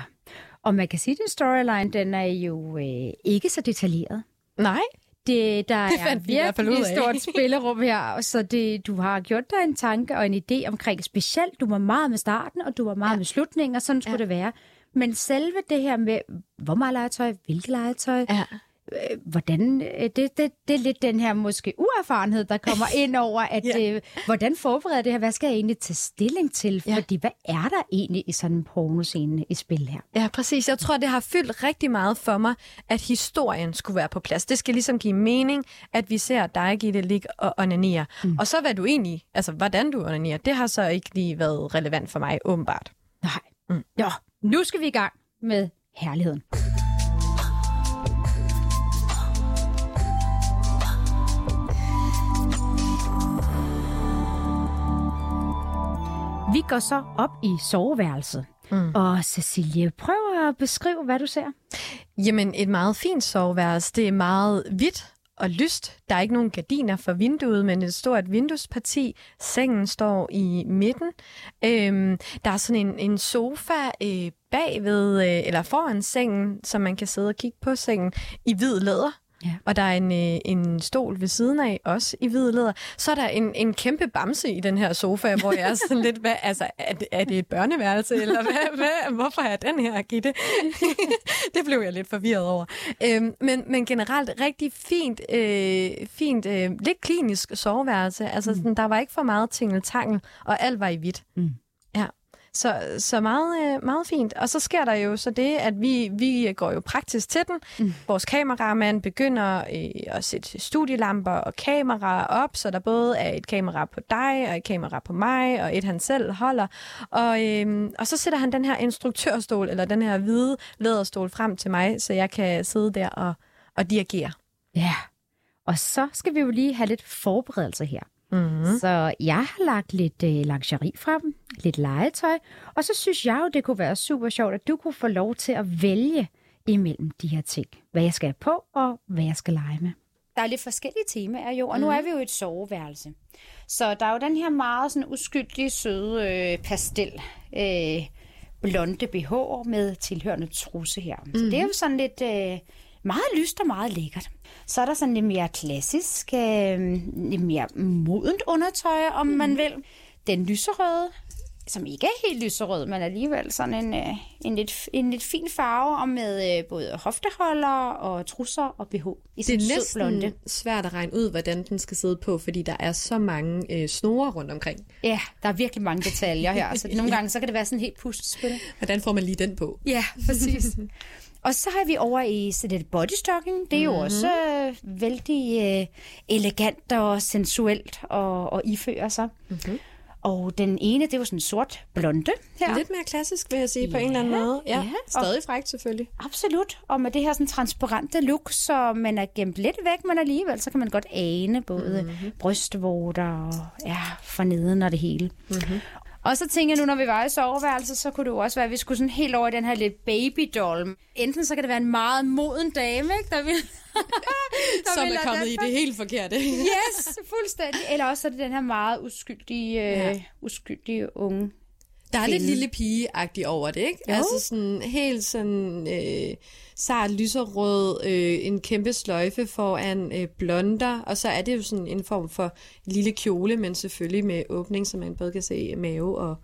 Speaker 4: og man kan sige, at din storyline, den er jo øh, ikke så detaljeret.
Speaker 3: Nej,
Speaker 4: Det, der
Speaker 3: Det
Speaker 4: er virkelig
Speaker 3: af.
Speaker 4: stort spillerum her, så det, du har gjort dig en tanke og en idé omkring specielt. Du var meget med starten, og du var meget. Ja. med slutningen, og sådan skulle ja. det være. Men selve det her med, hvor meget legetøj, hvilket legetøj,
Speaker 3: ja.
Speaker 4: øh, hvordan, øh, det, det, det er lidt den her måske uerfarenhed, der kommer *laughs* ind over, at
Speaker 3: Ja.
Speaker 4: øh, hvordan forbereder det her, hvad skal jeg egentlig tage stilling til?
Speaker 3: Ja.
Speaker 4: Fordi hvad er der egentlig i sådan en pornoscene i spil her?
Speaker 3: Ja, præcis. Jeg tror, det har fyldt rigtig meget for mig, at historien skulle være på plads. Det skal ligesom give mening, at vi ser dig, Gitte, ligge og onanere. Mm. Og så hvad du egentlig, altså hvordan du onanerer, det har så ikke lige været relevant for mig, åbenbart.
Speaker 4: Nej.
Speaker 3: Mm.
Speaker 4: Nå, nu skal vi i gang med herligheden. Vi går så op i soveværelset.
Speaker 3: Mm.
Speaker 4: Og Cecilie, prøv at beskrive, hvad du ser.
Speaker 3: Jamen, et meget fint soveværelse. Det er meget hvidt og lyst. Der er ikke nogen gardiner for vinduet, men et stort vinduesparti. Sengen står i midten. Øhm, der er sådan en, en sofa øh, bagved, øh, eller foran sengen, som man kan sidde og kigge på sengen i hvid læder.
Speaker 4: Ja.
Speaker 3: Og der er en, øh, en stol ved siden af, også i hvid læder. Så er der en, en kæmpe bamse i den her sofa, hvor jeg er sådan lidt, hvad, altså, er det, er det et børneværelse, eller hvad, hvad, hvorfor er den her, Gitte? *laughs* det blev jeg lidt forvirret over. Øhm, men, men generelt rigtig fint, øh, fint øh, lidt klinisk soveværelse. Altså, sådan, der var ikke for meget tingeltangel, og alt var i hvidt.
Speaker 4: Mm.
Speaker 3: Så, så meget, øh, meget fint. Og så sker der jo så det, at vi, vi går jo praktisk til den. Mm. Vores kameramand begynder øh, at sætte studielamper og kameraer op, så der både er et kamera på dig, og et kamera på mig, og et han selv holder. Og, øh, og så sætter han den her instruktørstol, eller den her hvide læderstol frem til mig, så jeg kan sidde der og, og dirigere.
Speaker 4: Ja. Og så skal vi jo lige have lidt forberedelse her.
Speaker 3: Mm-hmm.
Speaker 4: Så jeg har lagt lidt øh, lingerie frem, lidt legetøj, og så synes jeg jo, det kunne være super sjovt, at du kunne få lov til at vælge imellem de her ting. Hvad jeg skal have på, og hvad jeg skal lege med. Der er lidt forskellige temaer jo, og mm. nu er vi jo i et soveværelse. Så der er jo den her meget sådan uskyldige, søde øh, pastel, øh, blonde BH med tilhørende trusse her. Mm. Så det er jo sådan lidt øh, meget lyst og meget lækkert. Så er der sådan lidt mere klassisk, øh, lidt mere modent undertøj, om mm. man vil. Den lyserøde, som ikke er helt lyserød, men alligevel sådan en, øh, en, lidt, en lidt fin farve, og med øh, både hofteholder og trusser og BH. I
Speaker 1: Det er næsten
Speaker 4: blonde.
Speaker 1: svært at regne ud, hvordan den skal sidde på, fordi der er så mange øh, snore rundt omkring.
Speaker 4: Ja, der er virkelig mange detaljer her, så nogle *laughs* gange så kan det være sådan helt puslespil.
Speaker 1: Hvordan får man lige den på?
Speaker 4: Ja, præcis. *laughs* og så har vi over i sådan lidt bodystocking. Det er jo
Speaker 1: Mhm.
Speaker 4: mm-hmm. også øh, vældig øh, elegant og sensuelt at, at iføre sig. Mm-hmm. Og den ene, det var sådan sort blonde her.
Speaker 1: Lidt mere klassisk, vil jeg sige, på en eller anden
Speaker 4: Ja,
Speaker 1: måde. Ja,
Speaker 4: ja.
Speaker 1: stadig frækt selvfølgelig.
Speaker 4: Absolut. Og med det her sådan transparente look, så man er gemt lidt væk, men alligevel så kan man godt ane både mm-hmm. brystvorter og ja, forneden og det hele. Mm-hmm. Og så tænker jeg nu, når vi var i soveværelset, så kunne det jo også være, at vi skulle sådan helt over i den her lidt babydoll. Enten så kan det være en meget moden dame, ikke, der vil... *laughs* der
Speaker 1: Som
Speaker 4: vil
Speaker 1: er kommet i det helt forkerte.
Speaker 4: Yes, fuldstændig. Eller også er det den her meget uskyldige,
Speaker 1: Ja.
Speaker 4: øh, uskyldige unge.
Speaker 1: Der er lidt lille pige-agtigt over det, ikke?
Speaker 4: Jo.
Speaker 1: Altså sådan helt sådan øh, sart lyserød, øh, en kæmpe sløjfe foran øh, blonder, og så er det jo sådan en form for lille kjole, men selvfølgelig med åbning, så man både kan se mave og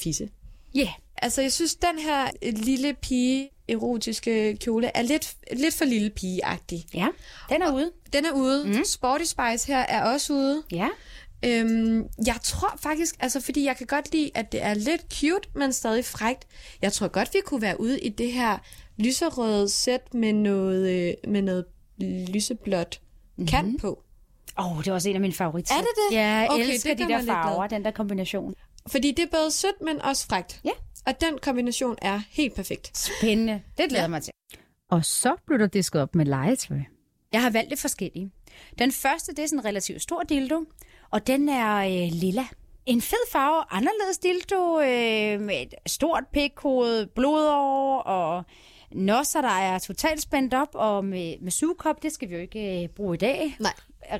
Speaker 1: fisse.
Speaker 4: Ja, yeah.
Speaker 1: Altså, jeg synes, den her øh, lille pige erotiske kjole er lidt, lidt for lille pige-agtig.
Speaker 4: ja, den er ude.
Speaker 1: Den er ude. Mm. Sporty Spice her er også ude.
Speaker 4: Ja.
Speaker 1: Øhm, jeg tror faktisk, altså fordi jeg kan godt lide, at det er lidt cute, men stadig frægt. Jeg tror godt, vi kunne være ude i det her lyserøde sæt med noget, øh, med noget lyseblåt mm-hmm. kant på.
Speaker 4: Åh, oh, det var også en af mine favoritter.
Speaker 1: Er det det?
Speaker 4: Ja, jeg
Speaker 1: Okay,
Speaker 4: elsker
Speaker 1: det
Speaker 4: de der farver, den der kombination.
Speaker 1: Fordi det er både sødt, men også frægt.
Speaker 4: Ja.
Speaker 1: Og den kombination er helt perfekt.
Speaker 4: Spændende. Det glæder ja. mig til. Og så blev der disket op med legetøj. Jeg har valgt lidt forskellige. Den første, det er sådan en relativt stor dildo, og den er øh, lilla. En fed farve, anderledes dildo øh, med et stort pikhoved, blodår og nosser, der er totalt spændt op, og med, med sugekop, det skal vi jo ikke øh, bruge i dag.
Speaker 1: Nej.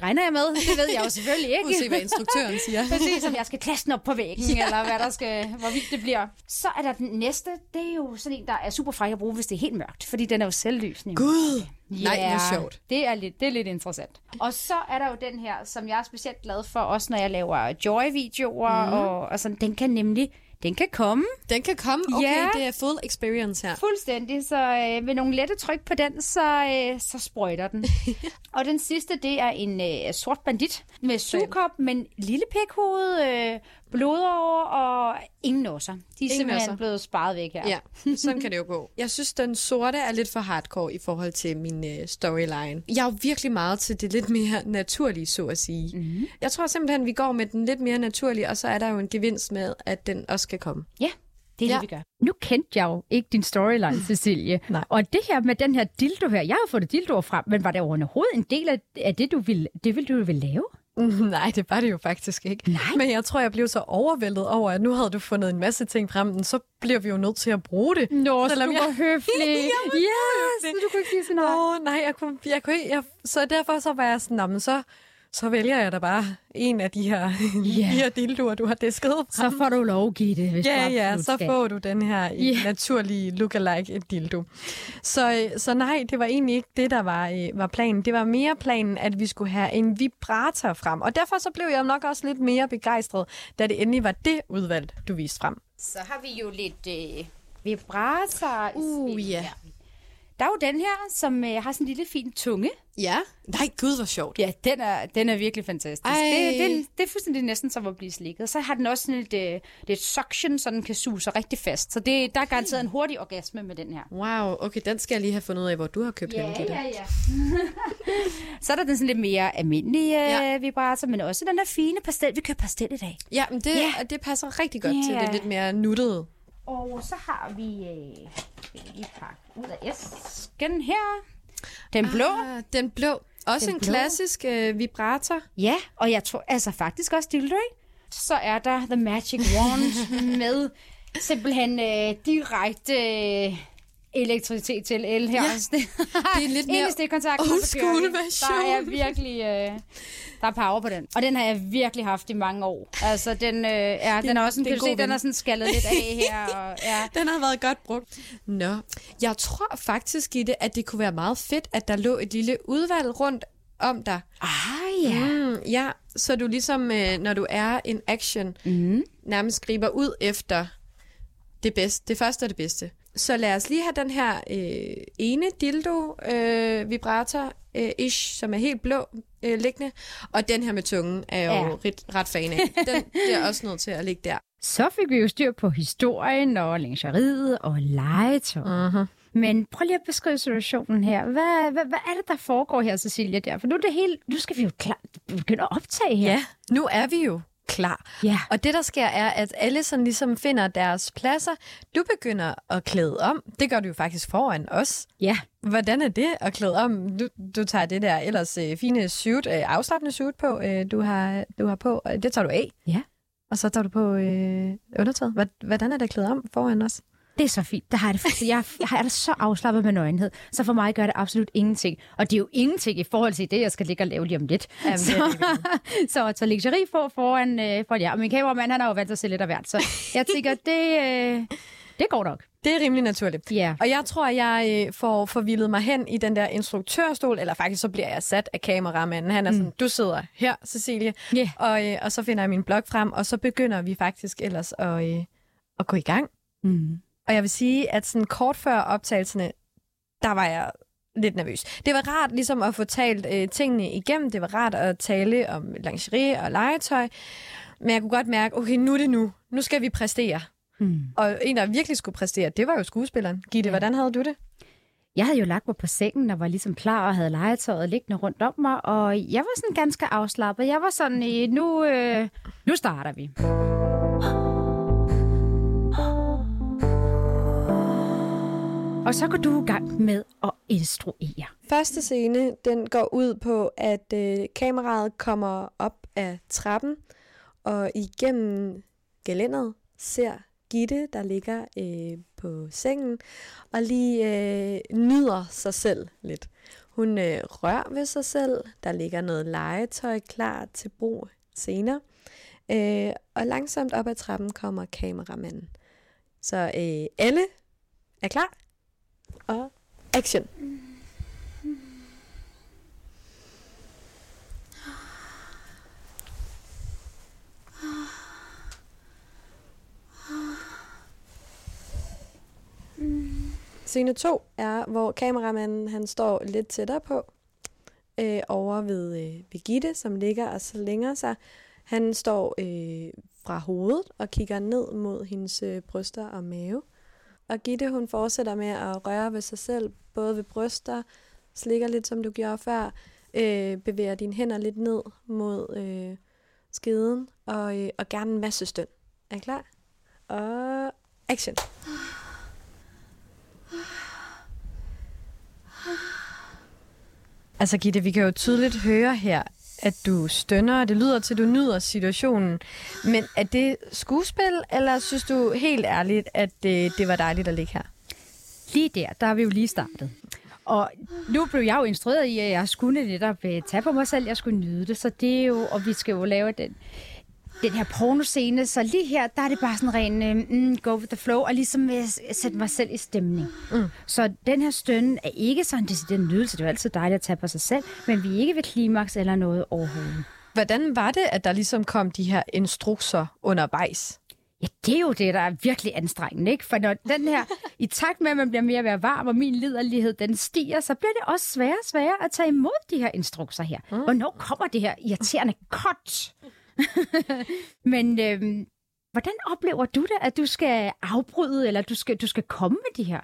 Speaker 4: Regner jeg med? Det ved jeg jo selvfølgelig ikke.
Speaker 1: At se, hvad instruktøren siger. *laughs*
Speaker 4: Præcis, om jeg skal klasse den op på væggen, ja. eller hvad der skal, hvor vildt det bliver. Så er der den næste, det er jo sådan en, der er super fræk at bruge, hvis det er helt mørkt, fordi den er jo selvlysende.
Speaker 1: Gud! Nej, det er sjovt.
Speaker 4: Det er, lidt, det er lidt interessant. Og så er der jo den her, som jeg er specielt glad for, også når jeg laver Joy-videoer, mm. og, og sådan, den kan nemlig, den kan komme
Speaker 1: Den kan komme. Okay,
Speaker 4: Ja.
Speaker 1: det er full experience her.
Speaker 4: fuldstændig, så øh, med nogle lette tryk på den, så, øh, så sprøjter den. *laughs* og den sidste, det er en øh, sort bandit med sugekop, men lille pikhoved, øh, blodår og ingen nosser. De er
Speaker 1: Ingen
Speaker 4: simpelthen
Speaker 1: nosser.
Speaker 4: blevet sparet væk her.
Speaker 1: Ja, sådan kan det jo gå. Jeg synes, den sorte er lidt for hardcore i forhold til min øh, storyline. Jeg er jo virkelig meget til det lidt mere naturlige, så at sige. Mm-hmm. Jeg tror simpelthen, vi går med den lidt mere naturlige, og så er der jo en gevinst med, at den også skal komme.
Speaker 4: Ja, det er ja. Det, vi gør. Nu kendte jeg jo ikke din storyline, Cecilie. *laughs*
Speaker 1: Nej.
Speaker 4: Og det her med den her dildo her, jeg har jo fået dildoer frem, men var det overhovedet en del af, det, du ville, det ville, du ville lave?
Speaker 3: Nej, det var det jo faktisk ikke.
Speaker 4: Nej.
Speaker 3: Men jeg tror, jeg blev så overvældet over, at nu havde du fundet en masse ting frem, så bliver vi jo nødt til at bruge det.
Speaker 4: Nå,
Speaker 3: Selvom
Speaker 4: du
Speaker 3: jeg-
Speaker 4: var *laughs* høflig. Yes,
Speaker 3: høflig.
Speaker 4: du kunne ikke sige sådan noget.
Speaker 3: Åh, nej, jeg kunne, jeg kunne ikke. Jeg, så derfor så var jeg sådan, "Nå, men så, så vælger jeg da bare en af de her, *laughs*
Speaker 4: Ja.
Speaker 3: de her dildoer, du har disket frem.
Speaker 4: Så får du lov at give det, hvis du
Speaker 3: Ja, ja,
Speaker 4: absolut
Speaker 3: så
Speaker 4: skal.
Speaker 3: får du den her
Speaker 4: Ja.
Speaker 3: yeah. naturlige lookalike dildo. Så, så nej, det var egentlig ikke det, der var, øh, var planen. Det var mere planen, at vi skulle have en vibrator frem. Og derfor så blev jeg nok også lidt mere begejstret, da det endelig var det udvalg, du viste frem.
Speaker 4: Så har vi jo lidt øh, vibrator. i
Speaker 3: Uh,
Speaker 4: spil
Speaker 3: ja.
Speaker 4: Der er jo den her, som øh, har sådan en lille fin tunge.
Speaker 3: Ja. Nej, gud, hvor sjovt.
Speaker 4: Ja, den er, den er virkelig fantastisk. Det, det, det er fuldstændig næsten som at blive slikket. Så har den også sådan et, øh, lidt suction, så den kan suge sig rigtig fast. Så det, der er garanteret en hurtig orgasme med den her.
Speaker 3: Wow, okay, den skal jeg lige have fundet ud af, hvor du har købt den, Gitte.
Speaker 4: ja. *laughs* så er der den sådan lidt mere almindelige øh,
Speaker 3: Ja.
Speaker 4: ja. vibrator, men også den der fine pastel. Vi kører pastel i dag.
Speaker 3: Ja, men det,
Speaker 4: Ja.
Speaker 3: det passer rigtig godt til
Speaker 4: Ja.
Speaker 3: det lidt mere nuttede.
Speaker 4: Og så har vi... Øh, skal vi lige pakke ud af æsken her. Den blå.
Speaker 3: Ah, den blå. Også
Speaker 4: Den
Speaker 3: en
Speaker 4: blå.
Speaker 3: klassisk øh, vibrator.
Speaker 4: Ja, og jeg tror altså faktisk også dildo? Så er der The Magic Wand *laughs* med simpelthen øh, direkte øh, elektricitet til el her.
Speaker 3: Ja,
Speaker 4: det, *laughs*
Speaker 3: det er lidt mere old school version.
Speaker 4: Der er virkelig øh, der er power på den. Og den har jeg virkelig haft i mange år. Altså, den, øh, ja, den er også,
Speaker 3: er
Speaker 4: kan
Speaker 3: en
Speaker 4: du se, den er sådan skaldet lidt af *laughs* her. Og, ja.
Speaker 3: Den har været godt brugt. Nå, jeg tror faktisk i det, at det kunne være meget fedt, at der lå et lille udvalg rundt om dig.
Speaker 4: Ah, ja.
Speaker 3: Mm, ja, så du ligesom, øh, når du er in action,
Speaker 4: Mm.
Speaker 3: nærmest griber ud efter det bedste, det første og det bedste. Så lad os lige have den her øh, ene dildo øh, vibrator øh, ish, som er helt blå øh, liggende, og den her med tungen er jeg jo
Speaker 4: Ja.
Speaker 3: ret, ret fan af. Den bliver *laughs* også nødt til at ligge der.
Speaker 4: Så fik vi jo styr på historien og lingeriet og legetøj.
Speaker 3: Uh-huh.
Speaker 4: Men prøv lige at beskrive situationen her. Hvad, hvad, hvad er det, der foregår her, Cecilia? Der? For nu, er det hele, nu skal vi jo klar, begynde at optage her.
Speaker 3: Ja, nu er vi jo klar.
Speaker 4: Ja.
Speaker 3: Og det, der sker, er, at alle sådan ligesom finder deres pladser. Du begynder at klæde om. Det gør du jo faktisk foran os.
Speaker 4: ja.
Speaker 3: Hvordan er det at klæde om? Du, du tager det der ellers øh, fine suit, øh, afslappende suit på, øh, du, har, du har på. og Det tager du af.
Speaker 4: Ja.
Speaker 3: Og så tager du på øh, undertøjet. Hvordan er det at klæde om foran os?
Speaker 4: Det er så fint. Der har jeg, det, jeg, jeg det så afslappet med nøgenhed. Så for mig gør det absolut ingenting. Og det er jo ingenting i forhold til det, jeg skal ligge og lave lige om lidt.
Speaker 3: Jamen, er
Speaker 4: så, *laughs* så at tage lingerie på foran, øh, foran jer. Og min kameramand, han har jo vant se lidt af hvert. Så jeg tænker, *laughs* det, øh, det går nok.
Speaker 3: Det er rimelig naturligt.
Speaker 4: Ja.
Speaker 3: Og jeg tror, jeg øh, får forvildet mig hen i den der instruktørstol, eller faktisk så bliver jeg sat af kameramanden. Han er sådan, du sidder her, Cecilie,
Speaker 4: Ja.
Speaker 3: og, øh, og så finder jeg min blog frem, og så begynder vi faktisk ellers at, øh, at gå i gang.
Speaker 4: Mm.
Speaker 3: Og jeg vil sige, at sådan kort før optagelserne, der var jeg lidt nervøs. Det var rart ligesom at få talt øh, tingene igennem. Det var rart at tale om lingerie og legetøj. Men jeg kunne godt mærke, okay, nu er det nu. Nu skal vi præstere.
Speaker 4: Mm.
Speaker 3: Og en, der virkelig skulle præstere, det var jo skuespilleren. Gitte, ja. hvordan havde du det?
Speaker 4: Jeg havde jo lagt mig på sengen og var ligesom klar og havde legetøjet liggende rundt om mig, og jeg var sådan ganske afslappet. Jeg var sådan, nu, øh, nu starter vi. Og så går du i gang med at instruere.
Speaker 1: Første scene, den går ud på, at øh, kameraet kommer op af trappen, og igennem gelænderet ser Gitte, der ligger øh, på sengen, og lige øh, nyder sig selv lidt. Hun øh, rører ved sig selv, der ligger noget legetøj klar til brug senere, øh, og langsomt op ad trappen kommer kameramanden. Så øh, alle er klar, og action. Scene 2 er, hvor kameramanden han står lidt tættere på, øh, over ved, øh, Birgitte, som ligger og så sig. Han står øh, fra hovedet og kigger ned mod hendes øh, bryster og mave. Og Gitte, hun fortsætter med at røre ved sig selv, både ved bryster, slikker lidt, som du gjorde før, øh, bevæger dine hænder lidt ned mod øh, skeden, og, øh, og gerne en masse støn. Er I klar? Og action.
Speaker 3: Altså Gitte, vi kan jo tydeligt høre her, at du stønner, og det lyder til, at du nyder situationen. Men er det skuespil, eller synes du helt ærligt, at det, det var dejligt at ligge her?
Speaker 4: Lige der, der har vi jo lige startet. Og nu blev jeg jo instrueret i, at jeg skulle netop øh, tage på mig selv, jeg skulle nyde det. Så det er jo, og vi skal jo lave den, den her pornoscene, så lige her, der er det bare sådan ren øh, mm, go with the flow, og ligesom øh, sætte mig selv i stemning. Mm. Så den her stønne er ikke sådan en decideret nydelse, det er jo altid dejligt at tage på sig selv, men vi er ikke ved klimaks eller noget overhovedet.
Speaker 3: Hvordan var det, at der ligesom kom de her instrukser undervejs?
Speaker 4: Ja, det er jo det, der er virkelig anstrengende, ikke? For når den her, i takt med, at man bliver mere og mere varm, og min liderlighed, den stiger, så bliver det også sværere og sværere at tage imod de her instrukser her. Mm. Hvornår kommer det her irriterende cut? *laughs* Men øhm, hvordan oplever du det, at du skal afbryde, eller du skal, du skal komme med de her?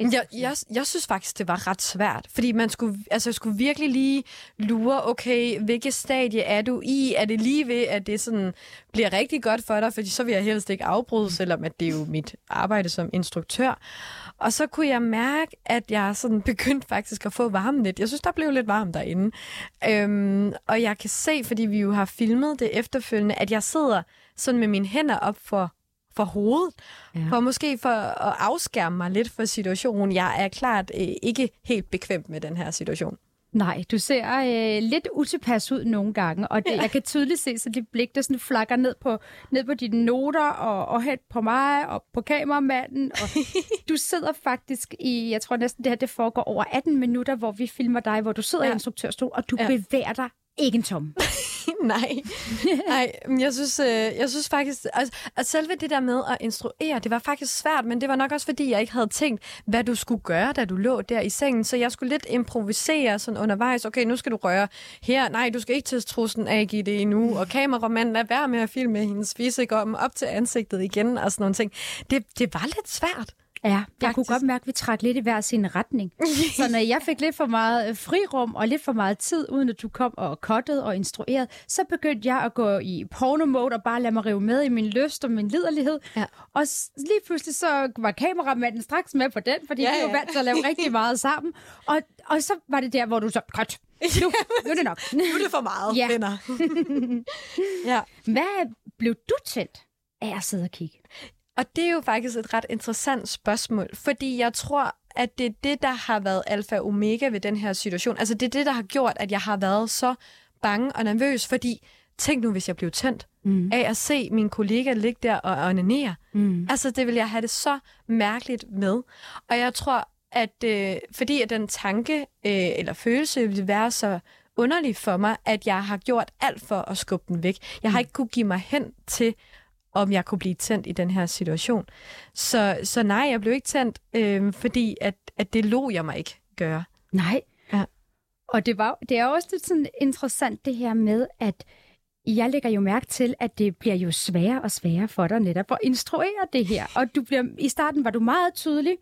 Speaker 3: Jeg, jeg, jeg synes faktisk, det var ret svært, fordi man skulle, altså, jeg skulle virkelig lige lure, okay, hvilket stadie er du i? Er det lige ved, at det sådan bliver rigtig godt for dig? Fordi så vil jeg helst ikke afbryde, selvom at det er jo mit arbejde som instruktør. Og så kunne jeg mærke, at jeg sådan *laughs* begyndte faktisk at få varmen lidt. Jeg synes, der blev lidt varmt derinde. Øhm, og jeg kan se, fordi vi jo har filmet det efterfølgende, at jeg sidder sådan med mine hænder op for for hovedet, ja. for måske for at afskærme mig lidt for situationen. Jeg er klart øh, ikke helt bekvemt med den her situation.
Speaker 4: Nej, du ser øh, lidt utilpas ud nogle gange, og det, ja. jeg kan tydeligt se, så dit blik der sådan flakker ned på, ned på dine noter, og, og hen på mig, og på kameramanden, og *laughs* du sidder faktisk i, jeg tror næsten det her, det foregår over 18 minutter, hvor vi filmer dig, hvor du sidder ja. i instruktørstol, og du ja. bevæger dig ikke en tom. *laughs*
Speaker 3: Nej, Nej jeg, synes, øh, jeg synes faktisk, altså, at selve det der med at instruere, det var faktisk svært, men det var nok også, fordi jeg ikke havde tænkt, hvad du skulle gøre, da du lå der i sengen. Så jeg skulle lidt improvisere sådan undervejs. Okay, nu skal du røre her. Nej, du skal ikke til trussen af det endnu. Og kameramanden er værd med at filme hendes fisekom op til ansigtet igen og sådan nogle ting. Det, det var lidt svært.
Speaker 4: Ja, jeg Faktisk. kunne godt mærke, at vi trak lidt i hver sin retning. *laughs* så når jeg fik lidt for meget øh, frirum og lidt for meget tid, uden at du kom og kottede og instruerede, så begyndte jeg at gå i porno-mode og bare lade mig rive med i min lyst og min liderlighed. Ja. Og lige pludselig så var kameramanden straks med på den, fordi ja, ja. vi var vant til at lave *laughs* rigtig meget sammen. Og, og så var det der, hvor du så, godt, nu, nu er det nok. *laughs*
Speaker 3: nu er det for meget, ja. venner.
Speaker 4: ja. Hvad blev du tændt af at sidde og kigge?
Speaker 3: Og det er jo faktisk et ret interessant spørgsmål, fordi jeg tror, at det er det, der har været alfa og omega ved den her situation. Altså det er det, der har gjort, at jeg har været så bange og nervøs, fordi tænk nu, hvis jeg blev tændt mm. af at se min kollega ligge der og onanere. Mm. Altså det vil jeg have det så mærkeligt med. Og jeg tror, at øh, fordi at den tanke øh, eller følelse vil være så underlig for mig, at jeg har gjort alt for at skubbe den væk. Jeg har mm. ikke kunne give mig hen til om jeg kunne blive tændt i den her situation. Så, så nej, jeg blev ikke tændt, øh, fordi at, at det lå jeg mig ikke gøre.
Speaker 4: Nej. Ja. Og det, var, det er også lidt sådan interessant det her med, at jeg lægger jo mærke til, at det bliver jo sværere og sværere for dig netop at instruere det her. Og du bliver, i starten var du meget tydelig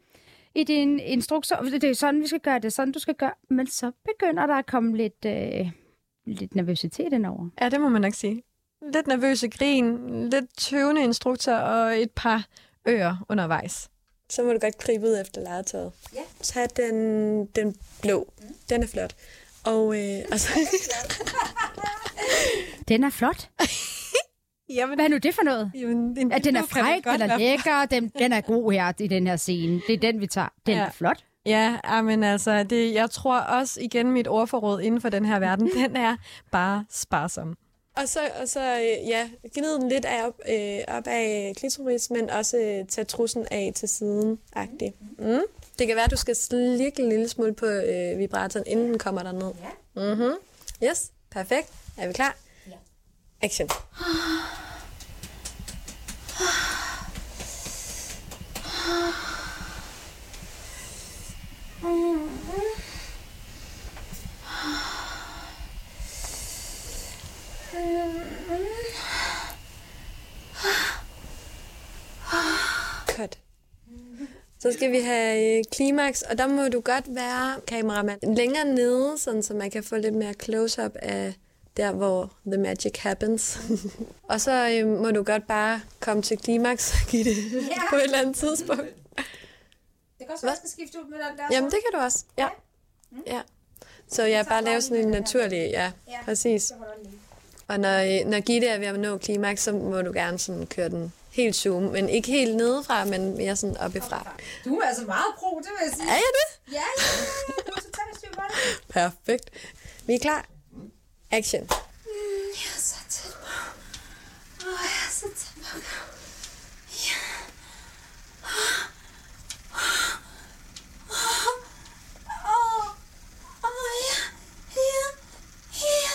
Speaker 4: i din instruktion. Det er sådan, vi skal gøre det, sådan du skal gøre. Men så begynder der at komme lidt, øh, lidt nervøsitet indover.
Speaker 3: Ja, det må man nok sige lidt nervøse grin, lidt tøvende instruktor og et par ører undervejs. Så må du godt gribe ud efter legetøjet. Ja. Tag den, den blå. Mm. Den er flot. Og, øh, altså... *laughs*
Speaker 4: den er flot? *laughs* Jamen, Hvad er nu det for noget? Jamen, den, at den er fræk, den er lækker, den, *laughs* den er god her i den her scene. Det er den, vi tager. Den ja. er flot.
Speaker 3: Ja, men altså, det, jeg tror også igen, mit ordforråd inden for den her verden, den er bare sparsom. Og så, og så øh, ja, gnid den lidt af op, øh, op af klitoris, men også øh, tage trussen af til siden. -agtig. Mm. Det kan være, at du skal slikke en lille smule på øh, vibratoren, inden den kommer der ned. Ja. Mm-hmm. Yes, perfekt. Er vi klar? Ja. Action. Cut. Så skal vi have øh, klimaks, og der må du godt være kameramand længere nede, sådan så man kan få lidt mere close-up af der, hvor the magic happens. *laughs* og så øh, må du godt bare komme til klimaks og give det ja. *laughs* på et eller andet tidspunkt.
Speaker 2: Det kan også være, at skifte ud med den der.
Speaker 3: Jamen, det kan du også. Ja. ja.
Speaker 1: Så jeg bare lave sådan en naturlig, ja, præcis. Og når, når Gitte er ved at nå klimaks, så må du gerne sådan køre den helt zoom, men ikke helt nedefra, men mere sådan oppefra.
Speaker 2: Du er altså meget pro, det vil jeg sige.
Speaker 1: Er jeg det?
Speaker 2: Ja, ja, ja. Du er totalt styr på det.
Speaker 1: Perfekt. Vi er klar. Action.
Speaker 2: Jeg er så tæt på. Åh, jeg er så tæt på. Ja. Åh, åh, ja, ja, ja,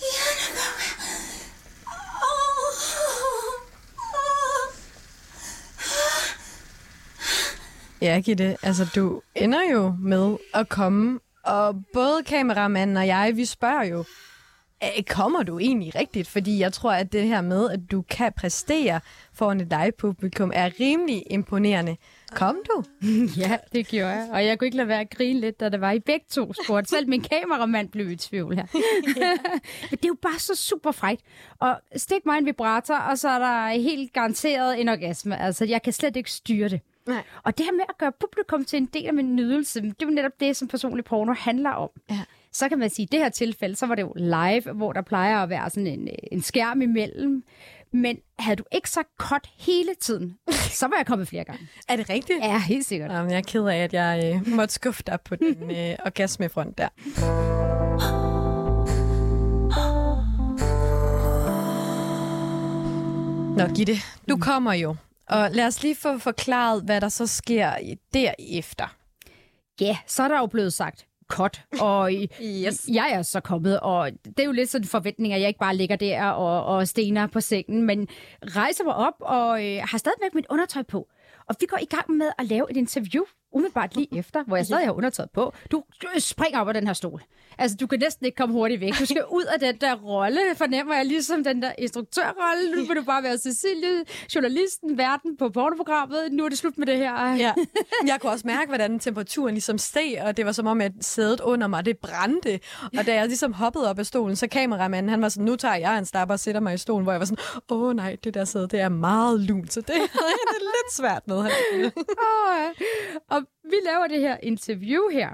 Speaker 2: ja, nu kommer jeg. Åh, åh.
Speaker 3: Ja, Gitte, altså du ender jo med at komme, og både kameramanden og jeg, vi spørger jo, "Øh, kommer du egentlig rigtigt? Fordi jeg tror, at det her med, at du kan præstere foran et live-publikum, er rimelig imponerende. Kom du? *laughs*
Speaker 4: Ja, det gjorde jeg. Og jeg kunne ikke lade være at grine lidt, da det var i begge to sport. Selv min kameramand blev i tvivl her. *laughs* *laughs* Men det er jo bare så super frækt. Og stik mig en vibrator, og så er der helt garanteret en orgasme. Altså, jeg kan slet ikke styre det.
Speaker 3: Nej.
Speaker 4: Og det her med at gøre publikum til en del af min nydelse, det er jo netop det, som personlig porno handler om.
Speaker 3: Ja.
Speaker 4: Så kan man sige, at i det her tilfælde, så var det jo live, hvor der plejer at være sådan en, en skærm imellem. Men havde du ikke sagt cut hele tiden, så var jeg kommet flere gange. *laughs*
Speaker 3: Er det rigtigt?
Speaker 4: Ja, helt sikkert.
Speaker 3: Jamen, jeg er ked af, at jeg øh, måtte skuffe dig på den øh, orgasmefront der. Nå, Gitte, du kommer jo. Og lad os lige få forklaret, hvad der så sker derefter.
Speaker 4: Ja, så er der jo blevet sagt cut, og *laughs*
Speaker 3: Yes.
Speaker 4: jeg er så kommet, og det er jo lidt sådan en forventning, at jeg ikke bare ligger der og, og stener på sengen, men rejser mig op og øh, har stadigvæk mit undertøj på. Og vi går i gang med at lave et interview, umiddelbart lige efter, hvor jeg stadig har undertøjet på. Du, springer op af den her stol. Altså, du kan næsten ikke komme hurtigt væk. Du skal ud af den der rolle, fornemmer jeg, ligesom den der instruktørrolle. Nu vil du bare være Cecilie, journalisten, verden på pornoprogrammet. Nu er det slut med det her.
Speaker 3: Ja. Jeg kunne også mærke, hvordan temperaturen ligesom steg, og det var som om, at sædet under mig, det brændte. Og da jeg ligesom hoppede op af stolen, så kameramanden, han var sådan, nu tager jeg en stapper og sætter mig i stolen, hvor jeg var sådan, åh nej, det der sæde, det er meget lunt, så det havde jeg det lidt svært med. *laughs*
Speaker 4: Åh, og vi laver det her interview her.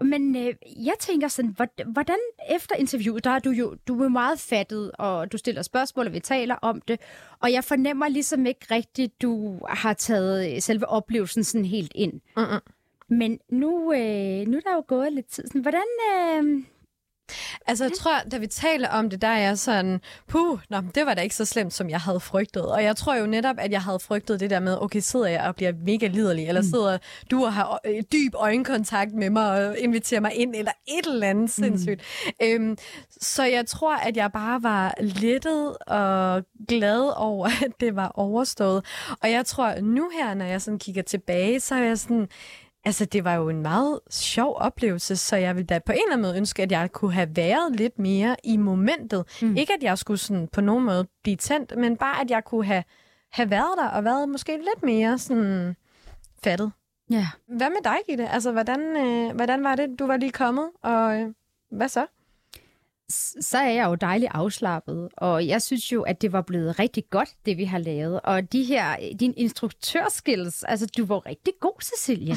Speaker 4: Men øh, jeg tænker sådan, hvor- hvordan efter interviewet, der er du jo du er meget fattet, og du stiller spørgsmål, og vi taler om det. Og jeg fornemmer ligesom ikke rigtigt, du har taget øh, selve oplevelsen sådan helt ind.
Speaker 3: Mm-mm.
Speaker 4: Men nu, øh, nu er der jo gået lidt tid. Sådan, hvordan... Øh,
Speaker 3: Altså, jeg tror, da vi taler om det, der er jeg sådan, puh, nå, det var da ikke så slemt, som jeg havde frygtet. Og jeg tror jo netop, at jeg havde frygtet det der med, okay, sidder jeg og bliver mega liderlig, eller sidder du og har øh, dyb øjenkontakt med mig og inviterer mig ind, eller et eller andet sindssygt. Øhm, så jeg tror, at jeg bare var lettet og glad over, at det var overstået. Og jeg tror, nu her, når jeg sådan kigger tilbage, så er jeg sådan, Altså, det var jo en meget sjov oplevelse, så jeg ville da på en eller anden måde ønske, at jeg kunne have været lidt mere i momentet. Mm. Ikke, at jeg skulle sådan på nogen måde blive tændt, men bare, at jeg kunne have, have været der og været måske lidt mere sådan fattet.
Speaker 4: ja.
Speaker 3: Hvad med dig, Gitte? Altså, hvordan, øh, hvordan var det? Du var lige kommet, og øh, hvad så?
Speaker 4: Så er jeg jo dejligt afslappet, og jeg synes jo, at det var blevet rigtig godt, det vi har lavet. Og de her, din instruktørskills, altså du var rigtig god, Cecilie.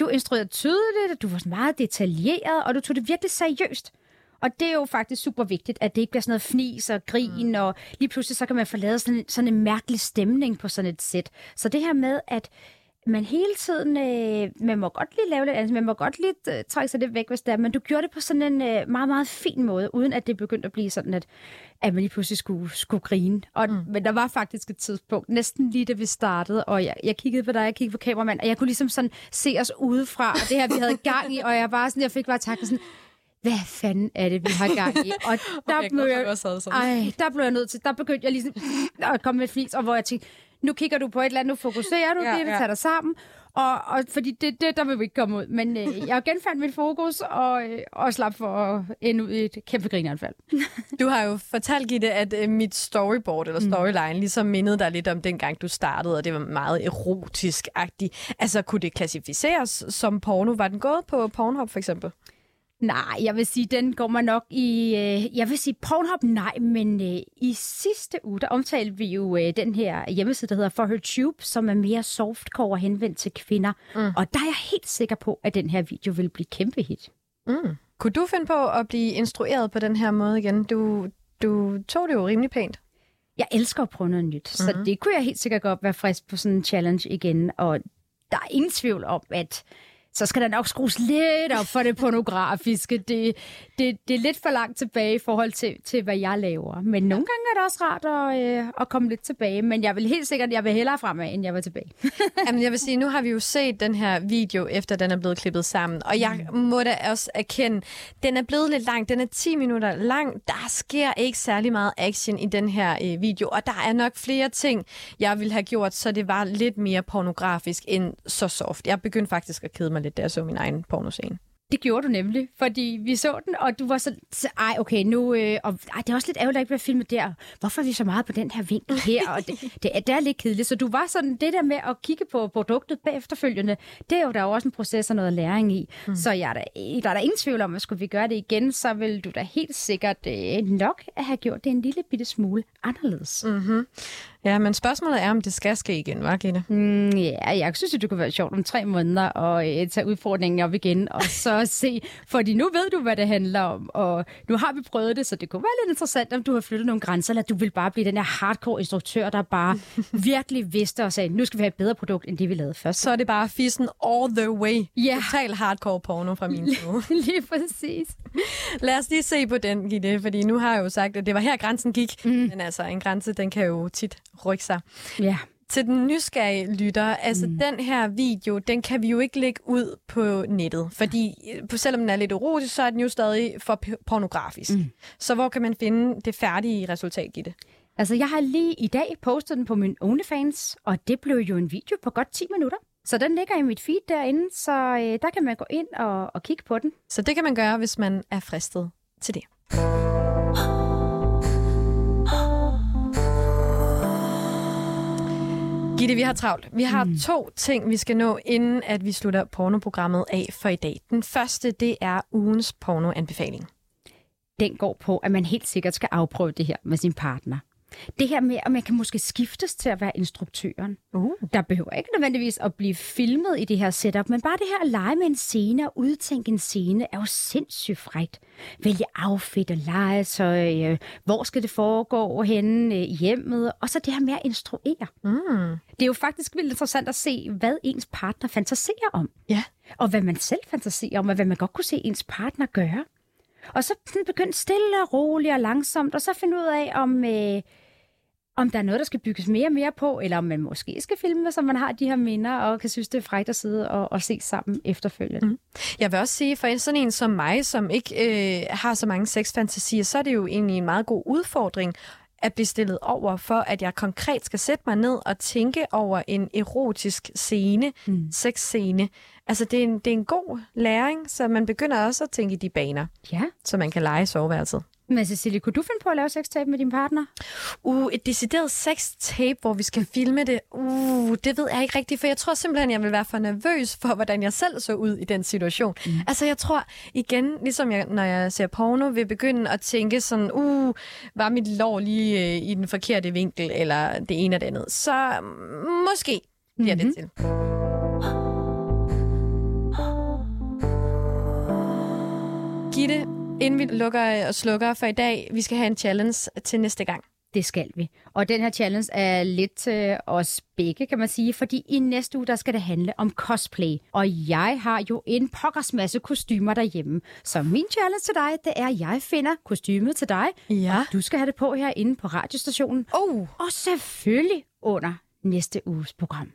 Speaker 4: Du instruerede tydeligt, og du var meget detaljeret, og du tog det virkelig seriøst. Og det er jo faktisk super vigtigt, at det ikke bliver sådan noget fnis og grin, mm. og lige pludselig så kan man få lavet sådan, sådan en mærkelig stemning på sådan et sæt. Så det her med, at man hele tiden, øh, man må godt lige lave lidt andet, man må godt lige øh, trække sig lidt væk, hvis det er, men du gjorde det på sådan en øh, meget, meget fin måde, uden at det begyndte at blive sådan, at, at man lige pludselig skulle, skulle grine. Og, mm. Men der var faktisk et tidspunkt, næsten lige da vi startede, og jeg, jeg kiggede på dig, jeg kiggede på kameramanden, og jeg kunne ligesom sådan se os udefra, og det her, vi havde gang i, og jeg var sådan, jeg fik bare takket sådan, hvad fanden er det, vi har gang i? Og *laughs* der,
Speaker 3: jeg
Speaker 4: blev jeg,
Speaker 3: sådan.
Speaker 4: ej, der blev jeg nødt til, der begyndte jeg ligesom at komme med flis, og hvor jeg tænkte, nu kigger du på et eller andet, nu fokuserer du, Ja, det,
Speaker 3: ja.
Speaker 4: tager dig sammen, og, og fordi det, det, der vil vi ikke komme ud. Men øh, jeg genfandt mit fokus, og, øh, og slap for at ende ud i et kæmpe grineanfald.
Speaker 3: Du har jo fortalt, Gitte, at øh, mit storyboard eller storyline mm. ligesom mindede dig lidt om dengang, du startede, og det var meget erotisk-agtigt. Altså, kunne det klassificeres som porno? Var den gået på Pornhub, for eksempel?
Speaker 4: Nej, jeg vil sige, den går man nok i... Øh, jeg vil sige Pornhub, nej, men øh, i sidste uge, der omtalte vi jo øh, den her hjemmeside, der hedder For Her Tube, som er mere softcore henvendt til kvinder. Mm. Og der er jeg helt sikker på, at den her video vil blive kæmpe hit.
Speaker 3: Mm. Kunne du finde på at blive instrueret på den her måde igen? Du, du tog det jo rimelig pænt.
Speaker 4: Jeg elsker at prøve noget nyt, mm-hmm. så det kunne jeg helt sikkert godt være frisk på sådan en challenge igen. Og der er ingen tvivl om, at så skal der nok skrues lidt op for det pornografiske. Det, det, det er lidt for langt tilbage i forhold til, til, hvad jeg laver. Men nogle gange er det også rart at, øh, at komme lidt tilbage. Men jeg vil helt sikkert, jeg vil hellere fremad, end jeg var tilbage. *laughs*
Speaker 3: Jamen, jeg vil sige, nu har vi jo set den her video, efter den er blevet klippet sammen. Og jeg mm. må da også erkende, den er blevet lidt lang. Den er 10 minutter lang. Der sker ikke særlig meget action i den her øh, video. Og der er nok flere ting, jeg ville have gjort, så det var lidt mere pornografisk end så soft. Jeg begyndte faktisk at kede mig lidt, da jeg så min egen pornoscene.
Speaker 4: Det gjorde du nemlig, fordi vi så den, og du var så, så ej, okay, nu, øh, og ej, det er også lidt ærgerligt, at ikke bliver filmet der. Hvorfor er vi så meget på den her vinkel her? Og det, *laughs* det, er, det er lidt kedeligt. Så du var sådan, det der med at kigge på produktet bagefterfølgende, det er jo der er jo også en proces og noget læring i. Mm. Så jeg er der, der er der ingen tvivl om, at skulle vi gøre det igen, så vil du da helt sikkert øh, nok have gjort det en lille bitte smule anderledes.
Speaker 3: Mm-hmm. Ja, men spørgsmålet er, om det skal ske igen, var Gitte?
Speaker 4: Mm, ja, jeg synes, det kunne være sjovt om tre måneder at øh, tage udfordringen op igen, og *laughs* så se, fordi nu ved du, hvad det handler om, og nu har vi prøvet det, så det kunne være lidt interessant, om du har flyttet nogle grænser, eller du vil bare blive den her hardcore instruktør, der bare *laughs* virkelig vidste og sagde, nu skal vi have et bedre produkt, end det vi lavede først.
Speaker 3: Så er det bare fissen all the way. Ja. Yeah. Total hardcore porno fra min side. *laughs*
Speaker 4: lige præcis.
Speaker 3: Lad os lige se på den, Gitte, fordi nu har jeg jo sagt, at det var her grænsen gik, mm. men altså en grænse, den kan jo tit rykke sig.
Speaker 4: Ja.
Speaker 3: Til den nysgerrige lytter, altså mm. den her video, den kan vi jo ikke lægge ud på nettet, fordi selvom den er lidt erotisk, så er den jo stadig for pornografisk. Mm. Så hvor kan man finde det færdige resultat, Gitte?
Speaker 4: Altså, jeg har lige i dag postet den på min OnlyFans, og det blev jo en video på godt 10 minutter. Så den ligger i mit feed derinde, så øh, der kan man gå ind og, og kigge på den.
Speaker 3: Så det kan man gøre, hvis man er fristet til det. Gitte, vi har travlt. Vi har mm. to ting, vi skal nå, inden at vi slutter pornoprogrammet af for i dag. Den første, det er ugens pornoanbefaling.
Speaker 4: Den går på, at man helt sikkert skal afprøve det her med sin partner. Det her med, at man kan måske skiftes til at være instruktøren. Uh. Der behøver ikke nødvendigvis at blive filmet i det her setup, men bare det her at lege med en scene og udtænke en scene er jo sindssygt frægt. Vælge outfit og legetøj, øh, hvor skal det foregå henne øh, i hjemmet, og så det her med at instruere. Mm. Det er jo faktisk vildt interessant at se, hvad ens partner fantaserer om.
Speaker 3: Ja.
Speaker 4: Og hvad man selv fantaserer om, og hvad man godt kunne se ens partner gøre. Og så begynde stille og roligt og langsomt, og så finde ud af, om, øh, om der er noget, der skal bygges mere og mere på, eller om man måske skal filme, så man har de her minder, og kan synes, det er frækt at sidde og, og se sammen efterfølgende. Mm.
Speaker 3: Jeg vil også sige, for en sådan en som mig, som ikke øh, har så mange sexfantasier, så er det jo egentlig en meget god udfordring at blive stillet over, for at jeg konkret skal sætte mig ned og tænke over en erotisk scene, mm. sexscene. Altså, det er, en, det er en god læring, så man begynder også at tænke i de baner,
Speaker 4: ja.
Speaker 3: så man kan lege i soveværelset.
Speaker 4: Men Cecilie, kunne du finde på at lave sextape med din partner?
Speaker 3: Uh, et decideret sextape, hvor vi skal filme det. Uh, det ved jeg ikke rigtigt, for jeg tror simpelthen, jeg vil være for nervøs for, hvordan jeg selv så ud i den situation. Mm. Altså, jeg tror igen, ligesom jeg, når jeg ser porno, vil begynde at tænke sådan, uh, var mit lår lige øh, i den forkerte vinkel, eller det ene og det andet. Så måske bliver mm-hmm. det til. Gitte, Inden vi lukker og slukker for i dag, vi skal have en challenge til næste gang.
Speaker 4: Det skal vi. Og den her challenge er lidt til os begge, kan man sige, fordi i næste uge, der skal det handle om cosplay. Og jeg har jo en pokkers masse kostymer derhjemme. Så min challenge til dig, det er, at jeg finder kostymet til dig.
Speaker 3: Ja.
Speaker 4: Og du skal have det på herinde på radiostationen.
Speaker 3: Oh.
Speaker 4: Og selvfølgelig under næste uges program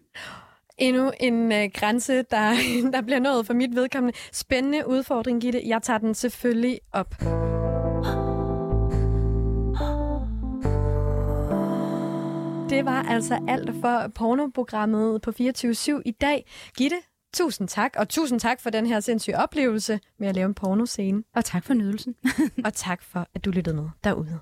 Speaker 3: endnu en øh, grænse, der, *laughs* der bliver nået for mit vedkommende. Spændende udfordring, Gitte. Jeg tager den selvfølgelig op. Det var altså alt for pornoprogrammet på 24-7 i dag. Gitte, tusind tak, og tusind tak for den her sindssyge oplevelse med at lave en pornoscene.
Speaker 4: Og tak for nydelsen. *laughs*
Speaker 3: og tak for, at du lyttede med derude.